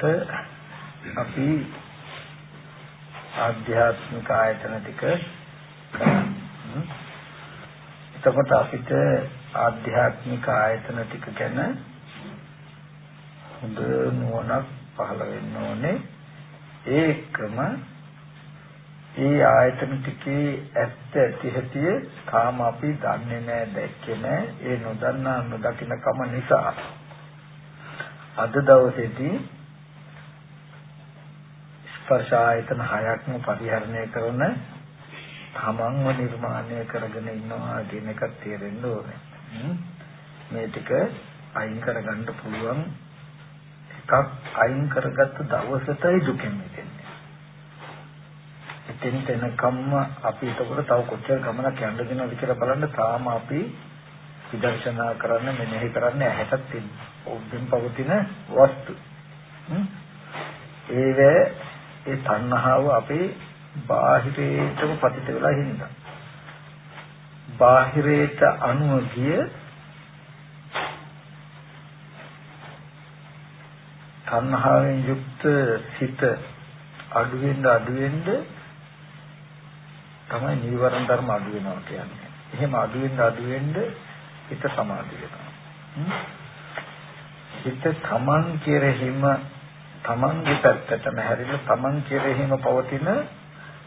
එතකොට අපි ආධ්‍යාත්මික ආයතන ටික එතකොට අපිට ආධ්‍යාත්මික ආයතන ටික ගැන හොඳ නුවණක් පහළ වෙන්න ඕනේ. ඒකම ඒ ආයතන ටිකේ ඇත්ත ඇති හැටි තාම අපි දන්නේ නැහැ දැක්කේ නැහැ ඒ නොදන්නා නොදකින කම නිසා අද දවසේදී ස්පර්ශ ආයතන හයක්ම පරිහරණය කරන තමන්ව නිර්මාණය කරගෙන ඉන්නවා කියන එක තේරෙන්න ඕනේ. මේ ටික අයින් කරගන්න පුළුවන් එකක් අයින් කරගත්ත දවසටයි දුකෙන් මිදෙන්නේ. එතෙන් තැනකම්ම අපි ඒකට තව කොච්චර ගමනක් යන්න දෙනවද කියලා බලන්න තාම අපි විදර්ශනා කරන්න මෙනෙහි කරන්න ඇහැටත් ඔබෙන් පවතින වස්තු. ඒවේ ඒ තණ්හාව අපේ බාහිරේටම පතිත වෙලා හින්දා. බාහිරේට අනුව ගිය තණ්හාවෙන් යුක්ත සිත අඩුවෙන් අඩුවෙන් තමයි නීවරණ ධර්ම අඩු වෙනවා කියන්නේ. එහෙම අඩුවෙන් අඩුවෙන් හිත සමාධි වෙනවා. හිත තමන් කෙරෙහිම තමන්ගේ පැත්තටම හැරිලා තමන් කෙරෙහිම පවතින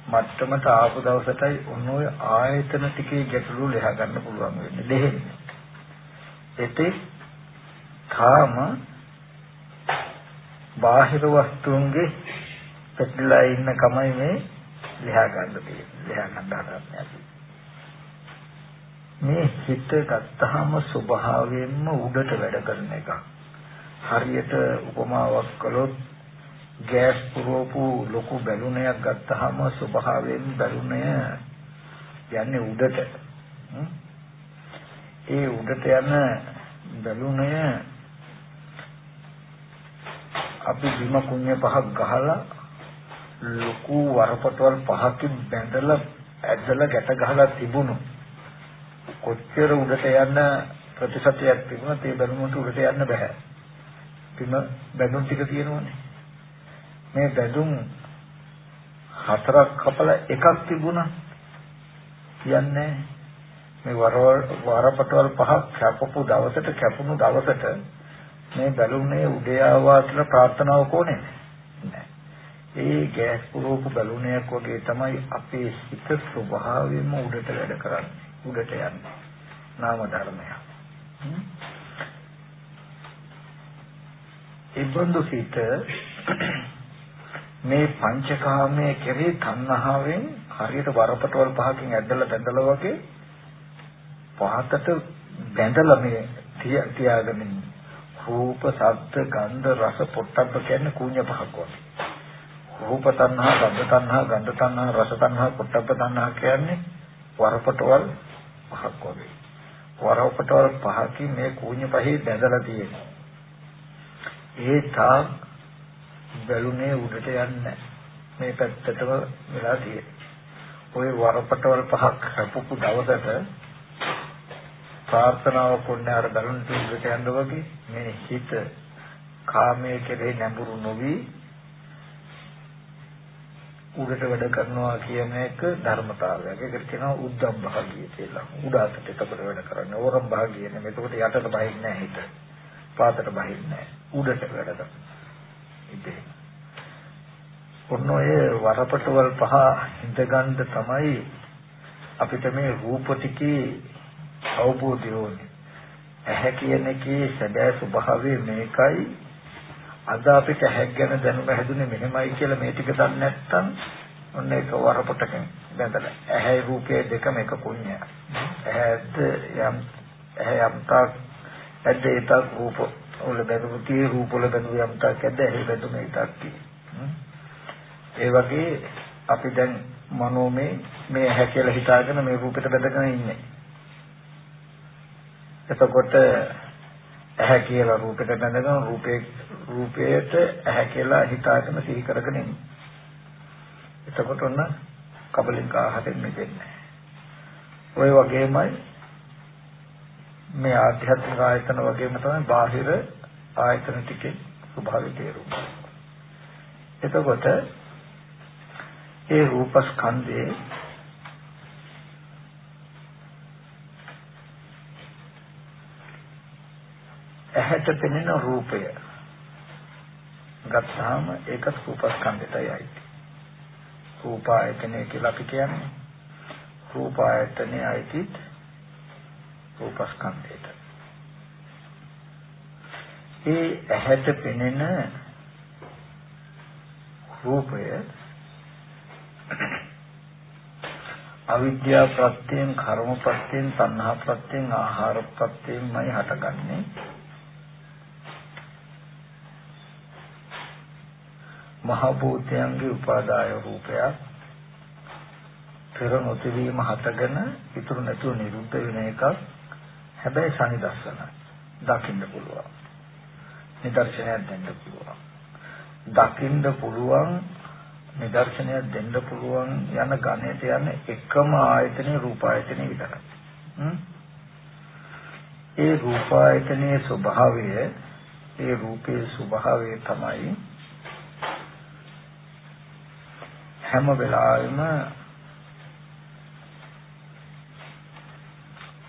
මට්ටමට ආපු දවසටයි ඔන්න ඔය ආයතන ටිකේ ගැටලු ලෙහ ගන්න පුළුවන් වෙන්නේ දෙහෙන්නේ. ඒතේ කාම බාහිර වස්තුන්ගේ පැටලලා ඉන්න කමයි මේ ලෙහ ගන්න තියෙන්නේ. ලෙහ ගන්න හදන්නේ. මේ හිත ගත්තාම ස්වභාවයෙන්ම උඩට වැඩ කරන එකක්. හරියට උපමාවක් කළොත් ගෑස් පුරවපු ලොකු බැලුනයක් ගත්තාම ස්වභාවයෙන් බැලුනය යන්නේ උඩට. ඒ උඩට යන බැලුනය අපි බිම කුණ්‍ය පහක් ගහලා ලොකු වරපටවල් පහකින් බැඳලා ඇදලා ගැට ගහලා තිබුණු කොච්චර උඩට යන්න ප්‍රතිශතයක් තිබුණත් ඒ බැලුමට උඩට යන්න බෑ. පින බැඳුම් ටික තියෙනවනේ. මේ බැඳුම් හතරක් කපලා එකක් තිබුණා කියන්නේ මේ වරපටවල් පහක් කැපපු දවසට කැපුණු දවසට මේ බැලුනේ උඩේ ආවා කියලා ප්‍රාර්ථනාවක් ඕනේ නෑ. ඒ ගෑස් පුරවපු බැලුනයක් වගේ තමයි අපේ හිත ස්වභාවයෙන්ම උඩට වැඩ කරන්නේ. උඩට යන්නේ. නාම ධර්මය. ඉබඳු සිට මේ පංචකාමයේ කෙරේ තණ්හාවෙන් හරියට වරපටවල් පහකින් ඇදලා බැඳලා වගේ පහතට බැඳලා මේ තියාගෙන රූප, ශබ්ද, ගන්ධ, රස, පොට්ටබ්බ කියන්නේ කූඤ්ඤ පහක් වගේ. රූප තණ්හා, ගන්ධ තණ්හා, ගන්ධ තණ්හා, රස තණ්හා, පොට්ටබ්බ තණ්හා කියන්නේ වරපටවල් පහක් වගේ. වරපටවල් පහකින් මේ කූඤ්ඤ පහේ බැඳලා තියෙනවා. ඒ තාක් බැලුනේ උඩට යන්නේ මේ පැත්තටම වෙලා තියෙන්නේ. ওই වරපටවල් පහක් හපපු දවසට ප්‍රාර්ථනාව කොන්නේ අර බැලුන තුඩට යන්න වගේ මේ හිත කාමයේ කෙරේ නැඹුරු නොවි උඩට වැඩ කරනවා කියන එක ධර්මතාවයක්. ඒකට කියනවා උද්දම් භාගිය කියලා. උඩ අතට එතකොට වැඩ කරන්නේ. ඕරම් භාගිය නෙමෙයි. එතකොට යටට බහින්නේ නැහැ හිත. පාතට බහින්නේ නැහැ. උඩට වැඩ කරනවා. ඉතින් ඔන්න ඔය වරපටවල් පහ හිඳගන්න තමයි අපිට මේ රූප ටිකේ අවබෝධය ඕනේ. ඇහැ කියන එකේ සැබෑ ස්වභාවය මේකයි අද අපිට හැක් ගැන දැනුම හැදුනේ මෙහෙමයි කියලා මේ ටික දන්නේ නැත්නම් ඔන්න ඒක වරපොටකින් බඳලා ඇහැ රූපයේ දෙකම එක කුණ්‍ය ඇහැත් යම් ඇහැ යම් තාක් ඇද්ද ඒතක් රූප වල බඳු tie රූප වල බඳු යම් තාක් ඇද්ද ඇහි බඳු මේ තාක් ඒ වගේ අපි දැන් මනෝමය මේ ඇහැ කියලා හිතාගෙන මේ රූපෙට බැඳගෙන ඉන්නේ. එතකොට ඇහැ කියලා රූපෙට බැඳගෙන රූපේ රූපයට ඇහැ කියලා හිතාගෙන සිහි කරගෙන ඉන්නේ. එතකොට ඔන්න කබලින්ක ආහාරයෙන් මෙදෙන්නේ. ওই වගේමයි මේ ආධ්‍යාත්මික ආයතන වගේම තමයි බාහිර ආයතන ටිකේ ස්වභාවය තේරුම් එතකොට ඒ රූපස්කන්ධයේ ඇහැට පෙනෙන රූපය ගත්තාම ඒක රූපස්කන්ධයටයි අයිති. රූපායතනය කියලා අපි කියන්නේ. රූපායතනය අයිති රූපස්කන්ධයට. ඒ ඇහැට පෙනෙන රූපය අවිද්‍යා ප්‍රත්‍යයෙන් කර්ම ප්‍රත්‍යයෙන් තණ්හා ප්‍රත්‍යයෙන් ආහාර ප්‍රත්‍යයෙන්මයි හටගන්නේ මහ භූතයන්ගේ උපාදාය රූපයක් පෙර නොතිවීම හටගෙන ඉතුරු නැතුව නිරුද්ධ වෙන එකක් හැබැයි සනිදස්සනයි දකින්න පුළුවන්. නිදර්ශනයක් දෙන්න පුළුවන්. දකින්න පුළුවන් නිදර්ශනයක් දෙන්න පුළුවන් යන ගණයට යන එකම ආයතනේ රූපායතනේ විතරයි. ඒ රූපායතනයේ ස්වභාවය ඒ රූපේ ස්වභාවය තමයි හැම වෙලාවෙම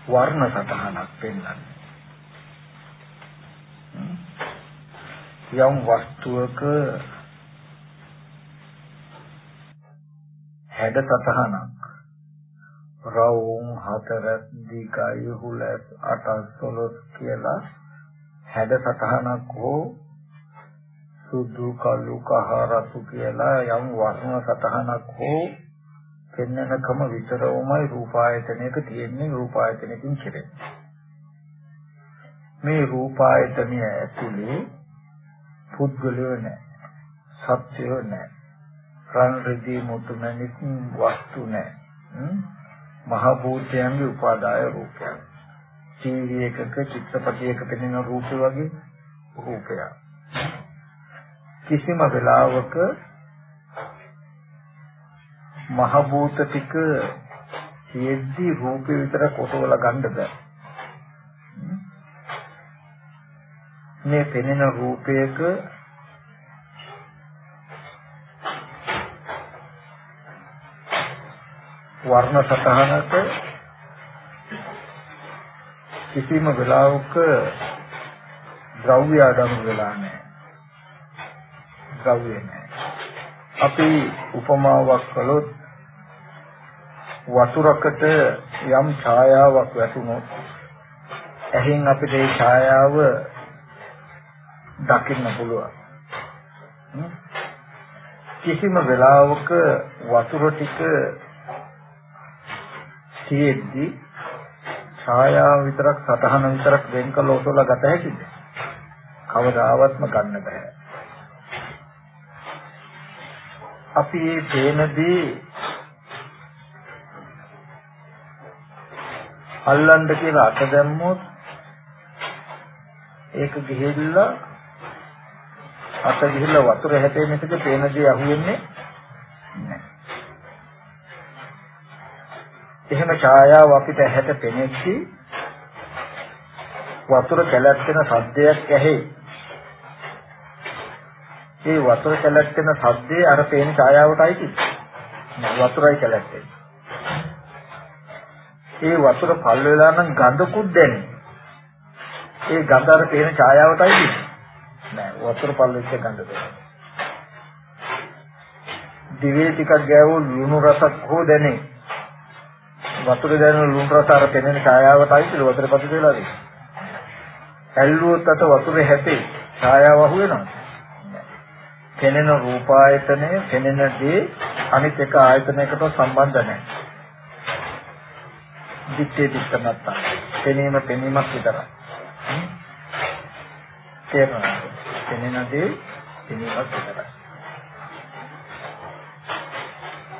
වර්ණ සතහනක් පෙන්වන්නේ. යම් වස්තුවක හැඩ සතහනක් රවුම් හතරක් දිගයි හුලස් අටස් සොළොස් කියලා හැඩ සතහනක් හෝ සුදු කළු කහ රතු කියලා යම් වර්ණ සතහනක් හෝ පෙන්වනකම විතරමයි රූපායතනයක තියෙන්නේ රූපායතනකින් කෙරෙන්නේ. මේ රූපායතනය ඇතුලේ පුද්ගලයෝ නැහැ සත්‍යෝ නැහැ රන් රදී මුතුමැණික් වස්තු නැහැ. මහ භූතයන්ගේ උපාදාය රූපයක්. ටීවී එකක චිත්‍රපටයක පෙනෙන රූපය වගේ රූපයක්. කිසිම වෙලාවක මහ භූත ටික තියෙද්දි රූපේ විතර කොටවල ගන්න බෑ. මේ පෙනෙන රූපයක වර්ණ සතහනක කිසිම වෙලාවක ද්‍රව්‍ය අඩංගු වෙලා නැහැ. ද්‍රව්‍ය නැහැ. අපි උපමාවක් කළොත් වතුරකට යම් ඡායාවක් වැටුනොත් එහෙන් අපිට ඒ ඡායාව දකින්න පුළුවන්. කිසිම වෙලාවක වතුර ටික තියෙද්දි ඡායාව විතරක් සතහන විතරක් වෙන් කළ ඔසවලා ගත හැකිද? කවදාවත්ම ගන්න බෑ. අපි මේ පේනදී අල්ලන්න කියලා අත දැම්මොත් ඒක ගිහිල්ලා අත ගිහිල්ලා වතුර හැටේ මිසක පේන දේ අහුවෙන්නේ නැහැ. එහෙම ඡායාව අපිට ඇහැට පෙනෙච්චි වතුර කැලැත්තෙන සද්දයක් ඇහි ඒ වතුර කැලැට්ටෙන සද්දේ අර පේන ඡායාවටයි කිව්වේ. වතුරයි කැලැට්ටේ. ඒ වතුර පල් වෙලා නම් ගඳකුත් දැනේ. ඒ ගඳ අර පේන ඡායාවටයි කිව්වේ. නෑ වතුර පල් වෙච්ච ගඳ දැනේ. දිවේ ටිකක් ගෑවුවොත් ලුණු රසක් හෝ දැනේ. වතුර දැනෙන ලුණු රස අර පෙනෙන ඡායාවටයි කියලා වතුර පතු වෙලා තියෙන්නේ. ඇල්ලුවොත් අත වතුරේ හැපේ ඡායාව අහු වෙනවා. පෙනෙන රූපායතනය පෙනෙන දේ අනිත් එක ආයතනයකට සම්බන්ධ නැහැ. දිත්තේ දිත්තමත්ත. පෙනීම පෙනීමක් විතරයි. තේරෙනවද? පෙනෙන දේ පෙනීමක් විතරයි.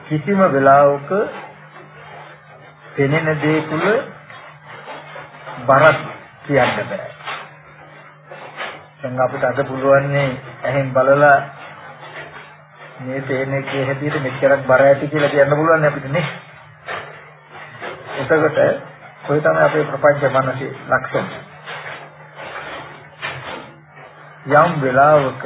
කිසිම වෙලාවක පෙනෙන දේ තුල බරක් කියන්න බෑ. දැන් අපිට අද පුළුවන් ඇහෙන් බලලා මේ තේන එකේ හැටියට මෙච්චරක් බර ඇති කියලා කියන්න පුළුවන් අපිට නේ. එතකොට කොයි තමයි අපේ ප්‍රපංච මනසේ ලක්ෂණ. යම් වෙලාවක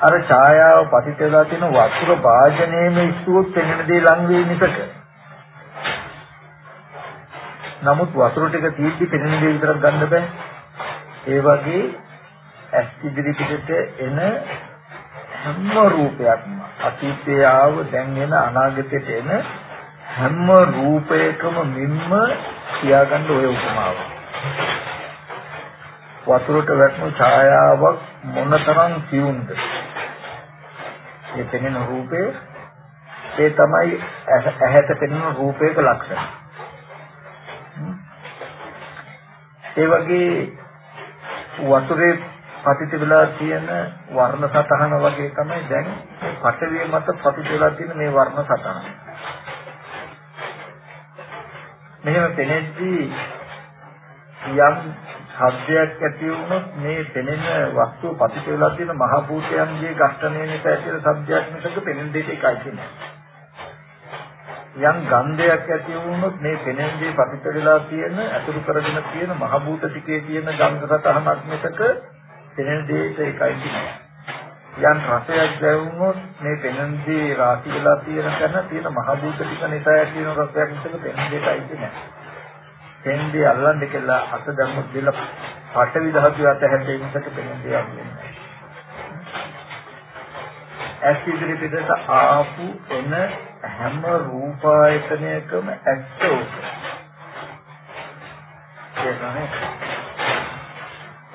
අර ඡායාව පතිත වෙලා තියෙන වතුර වාජනයේම ඉස්සුවොත් පෙනෙන දේ ලං වෙයි මිසක. නමුත් වතුර ටික තීත්‍ති පෙනෙන දේ විතරක් ගන්න බෑ. ඒ වගේ ඇස් ඉදිරි පිටට එන හැම රූපයක්ම අතීතයේ ආව දැන් එන අනාගතයට එන හැම රූපයකම මින්ම තියාගන්න ඔය උපමාව. වතුරට වැටුණු ඡායාවක් මොනතරම් සියුම්ද? ඒ පෙනෙන රූපේ ඒ තමයි ඇහැට පෙනෙන රූපයක ලක්ෂණ. ඒ වගේ වතුරේ පතිත වෙලා තියෙන වර්ණ සතහන වගේ තමයි දැන් පටවිය මත පතිත වෙලා තියෙන මේ වර්ණ සතහන. මෙහෙම පෙනෙද්දී යම් ශබ්දයක් ඇති වුණොත් මේ පෙනෙන වස්තුව පතිත වෙලා තියෙන මහ භූතයන්ගේ ඝට්ටණය නිසා ඇති වෙන ශබ්දයක් මිසක පෙනෙන දෙයට එකයි කියන්නේ. යම් ගන්ධයක් ඇති වුණොත් මේ පෙනෙන දේ පතිත වෙලා තියෙන අතුරු කරගෙන තියෙන මහ භූත ටිකේ තියෙන ගන්ධ සතහනක් මිසක පෙනෙන දෙයට එකයි කියන්නේ. යම් රසයක් දැවුනොත් මේ පෙනෙන දේ රාශි වෙලා තියෙන තැන තියෙන මහ භූත ටික නිසා ඇති වෙන රසයක් මිසක පෙනෙන දෙයටයි කියන්නේ. තෙන්දී අල්ලන්න කියලා අත දැම්මොත් දෙල පටවි ධාතු අත හැටේ මිසක පෙනෙන දෙයක් නෙමෙයි. ඇස් ඉදිරි පිටට ආපු එන හැම රූපායතනයකම ඇත්ත උක. ඒකනේ.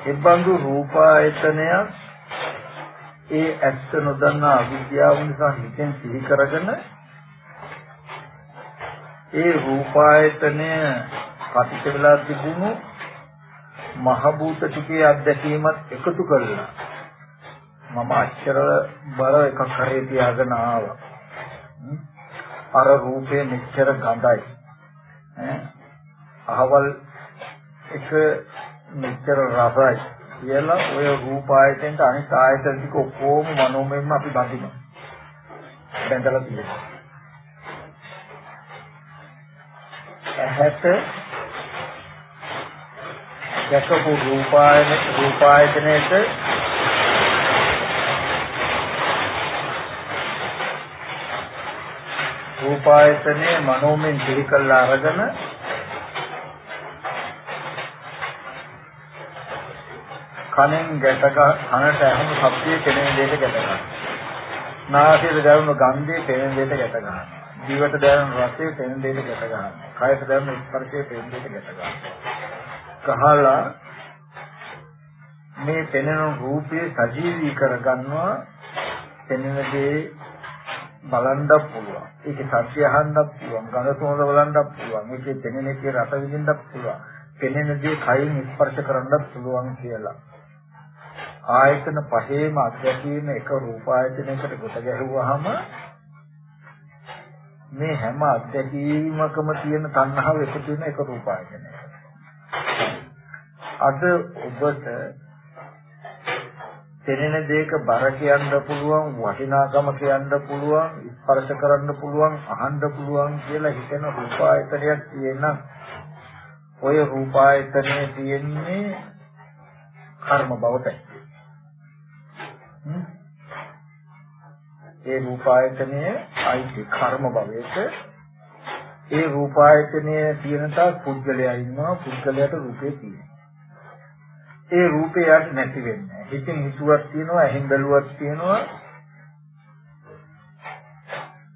එබඳු රූපායතනයක් ඒ ඇත්ත නොදන්නා අවිද්‍යාව නිසා හිතෙන් සිහි කරගෙන ඒ රූපායතනය පතිත වෙලා තිබුණු මහ භූත ටිකේ අත්දැකීමත් එකතු කරලා මම අච්චර බර එකක් කරේ තියාගෙන ආවා. අර රූපේ මෙච්චර ගඳයි. අහවල් එක මෙච්චර රසයි කියලා ඔය රූප ආයතෙන්ට අනිත් ආයතන ටික ඔක්කොම මනෝමයෙන්ම අපි බඳිනවා. බැඳලා තියෙනවා. ඇහැට දැකපු රූපායන රූපායතනයේට රූපායතනයේ මනෝමෙන් සිහි කළා අරගෙන කනෙන් ගැටක කනට ඇහුණු ශබ්දයේ පෙනෙන දෙයට ගැට ගන්නවා. නාසයට දැනුණු ගන්ධයේ පෙනෙන දෙයට ගැට ගන්නවා. දිවට දැනුණු රසයේ පෙනෙන දෙයට ගැට ගන්නවා. කයට දැනුණු ස්පර්ශයේ පෙනෙන දෙයට ගැට ගන්නවා. ගහලා මේ පෙනෙන රූපය සජීවී කරගන්නවා පෙනෙන දේ බලන්නත් පුළුවන් ඒකේ සත්‍ය අහන්නත් පුළුවන් ගඳ සුවඳ බලන්නත් පුළුවන් ඒකේ පෙනෙන එකේ රස විඳින්නත් පුළුවන් පෙනෙන දේ කයින් ස්පර්ශ කරන්නත් පුළුවන් කියලා ආයතන පහේම අත්දැකීම එක රූප ආයතනයකට කොට ගැහුවාම මේ හැම අත්දැකීමකම තියෙන තණ්හාව එකතු වෙන එක රූප ආයතනයකට අද ඔබට පෙනෙන දෙයක බර කියන්න පුළුවන් වටිනාකම කියන්න පුළුවන් ස්පර්ශ කරන්න පුළුවන් අහන්න පුළුවන් කියලා හිතන රූපායතනයක් තියෙන ඔය රූපායතනයේ තියෙන්නේ කර්ම බවටයි. ඒ රූපායතනයේ අයිති කර්ම භවයට ඒ රූපායතනයේ තියෙන තාක් පුද්ගලයා ඉන්නවා. පුද්ගලයාට රූපේ තියෙනවා. ඒ රූපයක් නැති වෙන්නේ. හිතින් හිතුවක් තියෙනවා, ඇහෙන් බැලුවක් තියෙනවා.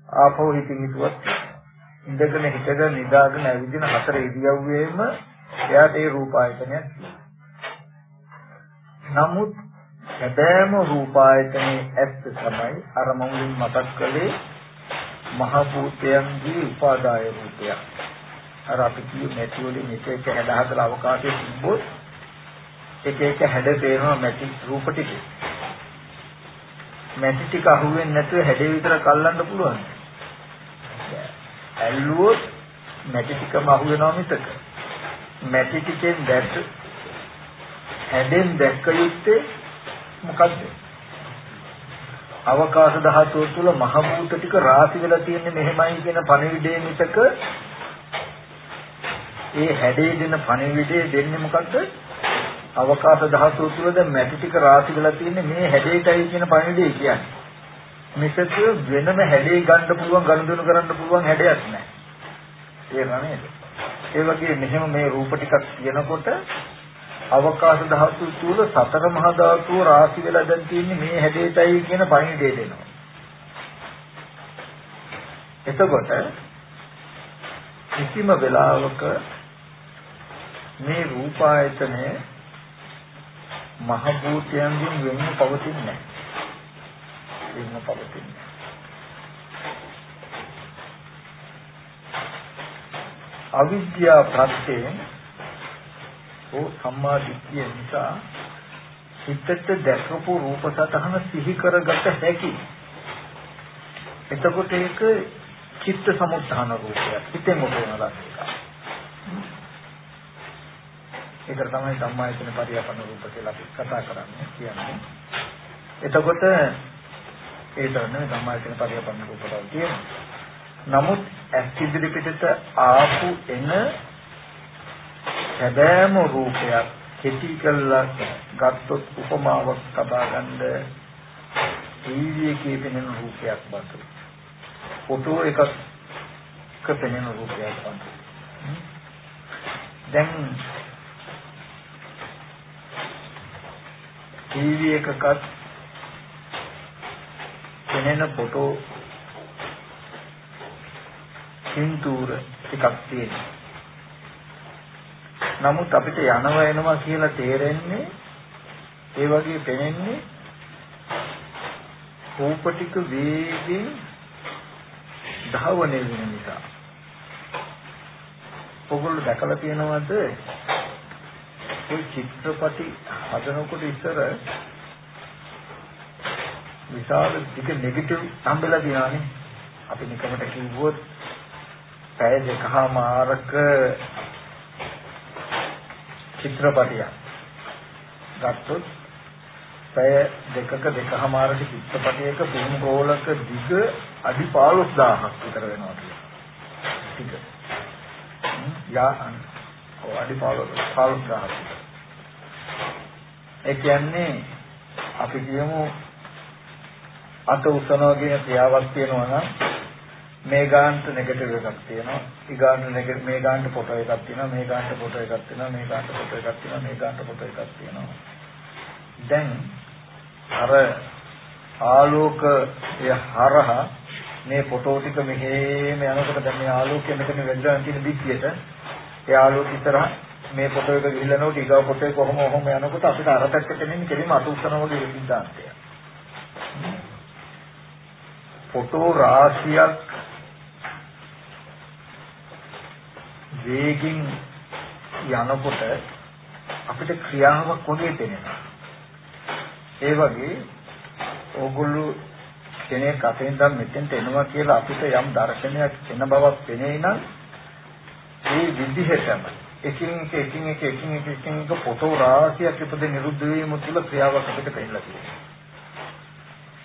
ආපහු හිතින් හිතුවක් ඉඳගෙන හිටගෙන නිදාගෙන ඇවිදින හතර ඉරියව්වෙම එයාට ඒ රූප ආයතනයක් නමුත් සැබෑම රූප ආයතනයේ ඇත්ත තමයි අර මමුලින් මතක් කළේ මහ භූතයන්ගේ උපාදාය රූපය. අර අපි කියේ නැති වලින් එක එක හැඩ හදලා අවකාශයේ තිබ්බොත් එක එක හැඩ පේනවා මැටි රූප ටික. මැටි ටික අහුවෙන්නේ නැතුව හැඩේ විතර කල්ලන්න පුළුවන්. ඇල්ලුවොත් මැටි ටිකම අහුවෙනවා මිසක මැටි ටිකෙන් දැක්ක හැඩෙන් දැක්ක යුත්තේ මොකද්ද? අවකාශ ධාතුව තුළ මහ භූත ටික රාශි වෙලා තියෙන්නේ මෙහෙමයි කියන පණිවිඩය මිසක ඒ හැඩේ දෙන පණිවිඩය දෙන්නේ මොකද්ද? අවකාශ ධාතුව තුළ දැන් මැටි ටික රාශි වෙලා තියෙන්නේ මේ හැඩේටයි කියන පණිවිඩය කියන්නේ. මිසක වෙනම හැඩේ ගන්න පුළුවන් ගනුදෙනු කරන්න පුළුවන් හැඩයක් නැහැ. තේරුණා නේද? ඒ වගේ මෙහෙම මේ රූප ටිකක් කියනකොට අවකාශ ධාතු තුල සතර මහා ධාතුව රාශි වෙලා දැන් තියෙන්නේ මේ හැඩේටයි කියන පණිවිඩය දෙනවා. එතකොට කිසිම වෙලාවක මේ රූපායතනය මහ භූතයන්ගෙන් වෙන්න පවතින්නේ නැහැ. වෙන්න පවතින්නේ. අවිද්‍යා ප්‍රත්‍යයෙන් ඕ සම්මා දිට්ඨිය නිසා හිතට දැකපු රූප සතහන සිහි කරගත හැකි. එතකොට ඒක චිත්ත සමුත්ථාන රූපයක්. හිතෙන් උපයන ලක්ෂණ. ඒකට තමයි ධම්මායතන පරියපන රූප කියලා අපි කතා කරන්නේ කියන්නේ. එතකොට ඒ තමයි ධම්මායතන පරියපන රූප කියන්නේ. නමුත් ඇස් ඉදිරි පිටට ආපු එන සැබෑම රූපයක් කෙටි කළා ගත්තොත් උපමාවක් කතා ගන්න ටීවී එකේ පෙනෙන රූපයක් බඳු ෆොටෝ එකක් පෙනෙන රූපයක් බඳු දැන් ටීවී එකකත් පෙනෙන ෆොටෝ පින්තූර ටිකක් තියෙනවා. නමුත් අපිට යනවා එනවා කියලා තේරෙන්නේ ඒ වගේ පෙනෙන්නේ රූප ටික වේගෙන් ධාවනය වෙන නිසා. ඔගොල්ලෝ දැකලා තියෙනවද? ওই චිත්‍රපටි හදනකොට ඉස්සර විශාල දිග නෙගටිව් හම්බෙලා තියෙනවානේ. අපි නිකමට කිව්වොත් පැය දෙකමාරක චිත්‍රපටියක් ගත්තොත් පැය දෙකක දෙකමාරක චිත්‍රපටයක ෆිල්ම් රෝලක දිග අඩි 15000ක් විතර වෙනවා කියලා. ටික. යා ඔව් අඩි 15000ක්. ඒ කියන්නේ අපි කියමු අත උසනවා කියන ක්‍රියාවක් තියෙනවා නම් මේ ගානට නෙගටිව් එකක් තියෙනවා. ඊගානට නෙගටිව් මේ ගානට ෆොටෝ එකක් තියෙනවා. මේ ගානට ෆොටෝ එකක් තියෙනවා. මේ ගානට ෆොටෝ එකක් තියෙනවා. මේ ගානට ෆොටෝ එකක් තියෙනවා. දැන් අර ආලෝකය හරහා මේ ෆොටෝ ටික මෙහෙම යනකොට දැන් මේ ආලෝකය මෙතන වැදලා තියෙන පිටියට ඒ ආලෝක ඉතරහ මේ ෆොටෝ එක ගිහිල්ලා නෝ ඊගා ෆොටෝ එක කොහොම කොහොම යනකොට අපිට අර පැත්තට එන්නේ කෙලිම අත උස්සන වගේ සිද්ධාන්තයක්. ෆොටෝ රාශියක් වේගින් යනකොට අපිට ක්‍රියාවක් වගේ දැනෙනවා. ඒ වගේ ඕගොල්ලෝ කෙනෙක් අතෙන් දැන් මෙතෙන්ට එනවා කියලා අපිට යම් දර්ශනයක් එන බවක් පෙනේ නම් ඒ විදිහටම එකින් එක එකින් එක එකින් එක එකින් එක ෆොටෝ රාශියක් ඉපද නිරුද්ධ වීම තුළ ක්‍රියාවක් අපිට පෙන්නලා තියෙනවා.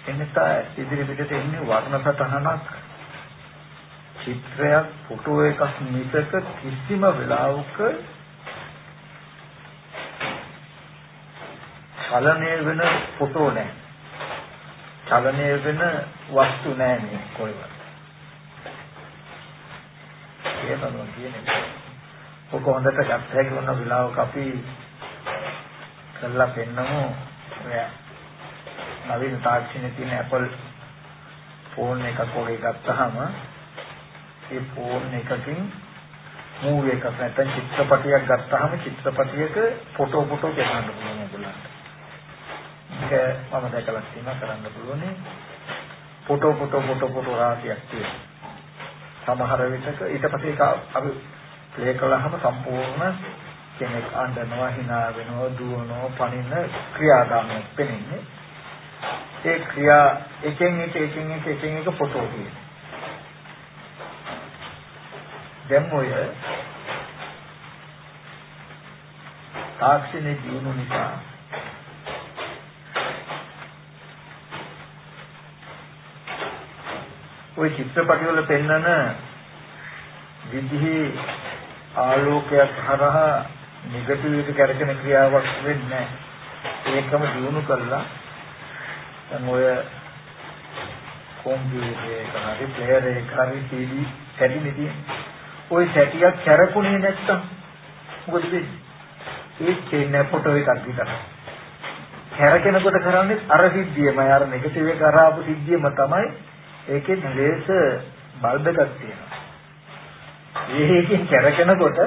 එන්නත ඉදිරි පිටට එන්නේ වර්ණ සටහනක් චිත්‍රයක් ෆොටෝ එකක් මිසක කිසිම වෙලාවක චලනය වෙන ෆොටෝ නැහැ. චලනය වෙන වස්තු නැහැ මේ කොයිවත්. ඒක තමයි කියන්නේ. ඔක හොඳට ගත්ත හැකි වුණ වෙලාවක අපි කළා පෙන්නමු නවීන තාක්ෂණයේ තියෙන Apple ෆෝන් එකක් වගේ ගත්තාම ඒ ෆෝන් එකකින් මූවි එකක් නැත්නම් චිත්‍රපටයක් ගත්තාම චිත්‍රපටයක ෆොටෝ ෆොටෝ ගන්න පුළුවන් ඒගොල්ලන්ට. ඒක මම දැකලා තියෙනවා කරන්න පුළුවන්. ෆොටෝ ෆොටෝ ෆොටෝ ෆොටෝ රාශියක් තියෙනවා. සමහර විටක ඊට පස්සේ ඒක අපි ප්ලේ කළාම සම්පූර්ණ කෙනෙක් අඬනවා hina වෙනවා දුවනවා පනින ක්‍රියාදාමයක් පෙනෙන්නේ. ඒ ක්‍රියා එකෙන් එක එකෙන් එක එකෙන් එක ෆොටෝ තියෙනවා. දැන් ඔය තාක්ෂණයේ දියුණු නිසා ওই චිත්‍රපටිවල පෙන්වන විදිහේ ආලෝකයක් හරහා නෙගටිව් එක කරගෙන ක්‍රියාවක් වෙන්නේ ඒකම දිනු කළා. දැන් ඔය කොම්පියුටර් එක හරි ප්ලේයර් එක හරි ටීවී කැඩිනේ ඔය සැටියක් කැරකුණේ නැත්තම් මොකද වෙන්නේ? ඒ චේන් ෆොටෝ එකක් විතරයි. කැරකෙනකොට කරන්නේ අර සිද්ධියමයි. අර නෙගටිව් එක කරාපු සිද්ධියම තමයි ඒකේ ද්වේෂ බල්බ එකක් තියෙනවා. ඒකෙන් කැරකෙනකොට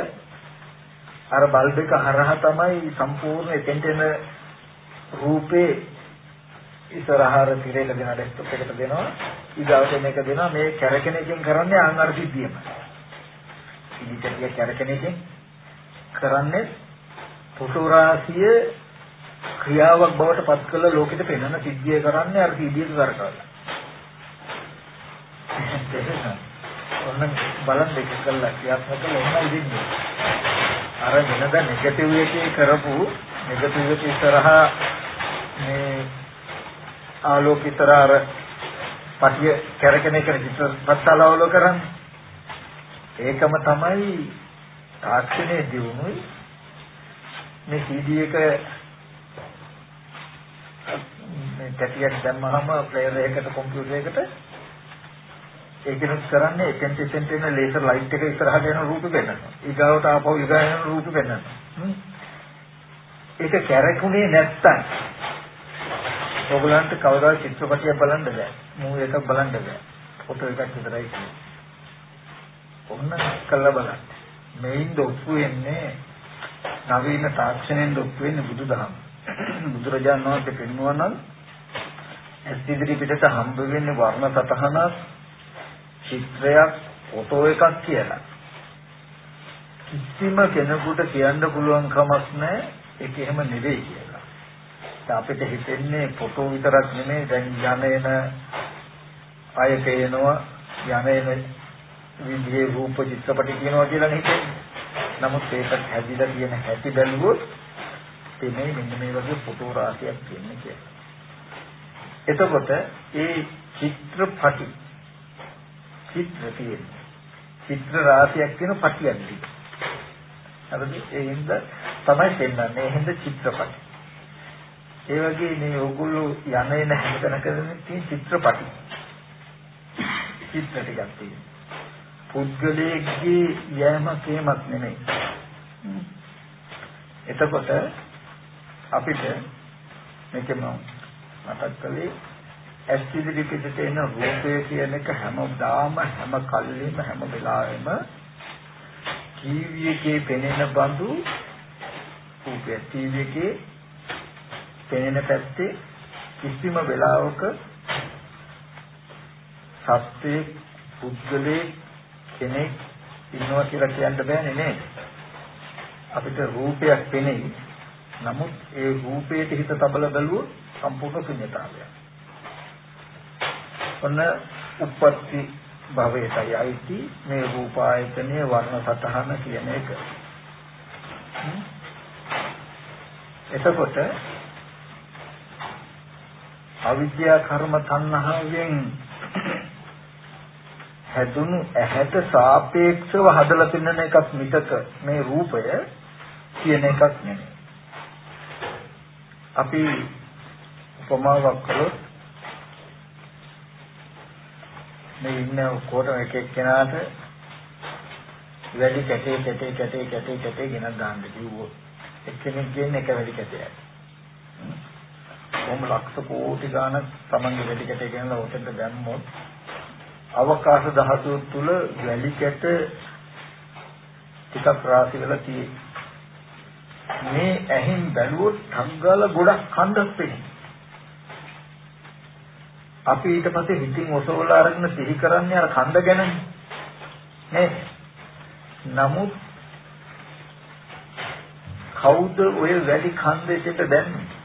අර බල්බ එක හරහා තමයි සම්පූර්ණ එතෙන්ට එන රූපේ ඉස්සරහාර තිරේල දෙන ඩෙස්ක්ටොප් එකට දෙනවා. ඊගාවට මේක දෙනවා. මේ කැරකෙන එකෙන් කරන්නේ ආන් අර සිද්ධියම. ඉනිටිය කැරකෙන එකෙන් කරන්නේ ෆොටෝ රාශිය ක්‍රියාවක් බවට පත් කළ ලෝකෙට පෙනෙන සිද්ධිය කරන්නේ අර සිද්ධියට කරකවලා. ඔන්න බලන් දෙක කළා ක්‍රියාත්මක කළා ඔන්න ඉදින්නේ. අර වෙනද නෙගටිව් එකේ කරපු නෙගටිව් එක ඉස්සරහා මේ ආලෝක ඉස්සර අර පටිය කැරකෙන එක චිත්‍රපටවල කරන්නේ. ඒකම තමයි තාක්ෂණයේ දියුණුවයි මේ CD එක මේ කැටියක් දැම්මහම ප්ලේයර් එකකට කම්පියුටර් එකට ඒකෙනුත් කරන්නේ එතෙන්ට එතෙන්ට එන ලේසර් ලයිට් එක ඉස්සරහට එන රූපෙ පෙන්වනවා. ඊගාවට ආපහු ඊගා එන රූපෙ පෙන්වනවා. ඒක කැරකුනේ නැත්තම් ඔයගලන්ට කවදා චිත්‍රපටියක් බලන්න බෑ. මූවි එකක් බලන්න බෑ. ෆොටෝ එකක් විතරයි තියෙන්නේ. ඔන්න කළා බලන්න. මේින් දොප්පු වෙන්නේ නවීන තාක්ෂණයෙන් දොප්පු වෙන්නේ බුදුදහම. බුදුරජාණන් වහන්සේ පෙන්වනවා නම් ඇස් ඉදිරි පිටට හම්බ වෙන්නේ වර්ණ සතහනක් චිත්‍රයක් ෆොටෝ එකක් කියලා. කිසිම කෙනෙකුට කියන්න පුළුවන් කමක් නැහැ ඒක එහෙම නෙවෙයි කියලා. අපිට හිතෙන්නේ ෆොටෝ විතරක් නෙමෙයි දැන් යන එන අය පේනවා යන එන විදිහේ රූප චිත්‍රපටි කියනවා කියලා හිතෙන්නේ. නමුත් ඒක හැදිලා තියෙන හැටි බැලුවොත් තේමේ මෙන්න මේ වගේ ෆොටෝ රාශියක් තියෙන්නේ කියලා. එතකොට ඒ චිත්‍රපටි චිත්‍ර තියෙනවා. චිත්‍ර රාශියක් කියන පටියක් තියෙනවා. හරිද? ඒ හින්දා තමයි පෙන්වන්නේ. ඒ හින්දා චිත්‍රපටි. ඒ වගේ මේ ඕගොල්ලෝ යන එන හැමතැනකදී තියෙන චිත්‍රපටි. චිත්‍ර ටිකක් තියෙනවා. පුද්ගලයේ යෑමක් හේමක් නෙමෙයි. එතකොට අපිට මේක මම මතක් කළේ ඇස් ඉදිරි පිටට එන රූපය කියන එක හැමදාම හැම කල්ලිම හැම වෙලාවෙම ටීවී එකේ පෙනෙන බඳු රූපය ටීවී එකේ පෙනෙන පැත්තේ කිසිම වෙලාවක සත්‍යයේ පුද්ගලයේ කෙනෙක් ඉන්නවා කියලා කියන්න බෑනේ නේද අපිට රූපයක් පෙනෙයි. නමුත් ඒ රූපයට හිත තබල බැලුවොත් සම්පූර්ණ ශුන්‍යතාවයක්. ඔන්න උප්පත්ති භවයටයි අයිති මේ රූපායතනයේ වර්ණ සතහන කියන එක. එතකොට අවිද්‍යා කර්ම තණ්හාවෙන් හැදුණු ඇහැට සාපේක්ෂව හදලා පෙන්වන එකක් මිසක මේ රූපය කියන එකක් නෙමෙයි. අපි උපමාවක් කළොත් මේ ඉන්න ඔක්කොටම එක එක්කෙනාට වැඩි කැටේ කැටේ කැටේ කැටේ කැටේ ගෙනත් දාන්න කිව්වොත් එක්කෙනෙක් කියන්නේ එක වැඩි කැටයක්. කොහොම ලක්ෂ කෝටි ගාණක් Tamange වැඩි කැටේ ගෙනලා උතෙන්ට දැම්මොත් අවකාශ ධාතුව තුල වැඩි කැට ටිකක් රාශි වෙලා තියෙයි. මේ ඇහින් බැලුවොත් සංගල ගොඩක් කන්දක් පෙනේ. අපි ඊට පස්සේ හිතින් ඔසවලා අරගෙන සිහි කරන්නේ අර කන්ද ගැන නේද? නමුත් කවුද ඔය වැඩි කන්ද එකට දැම්මේ?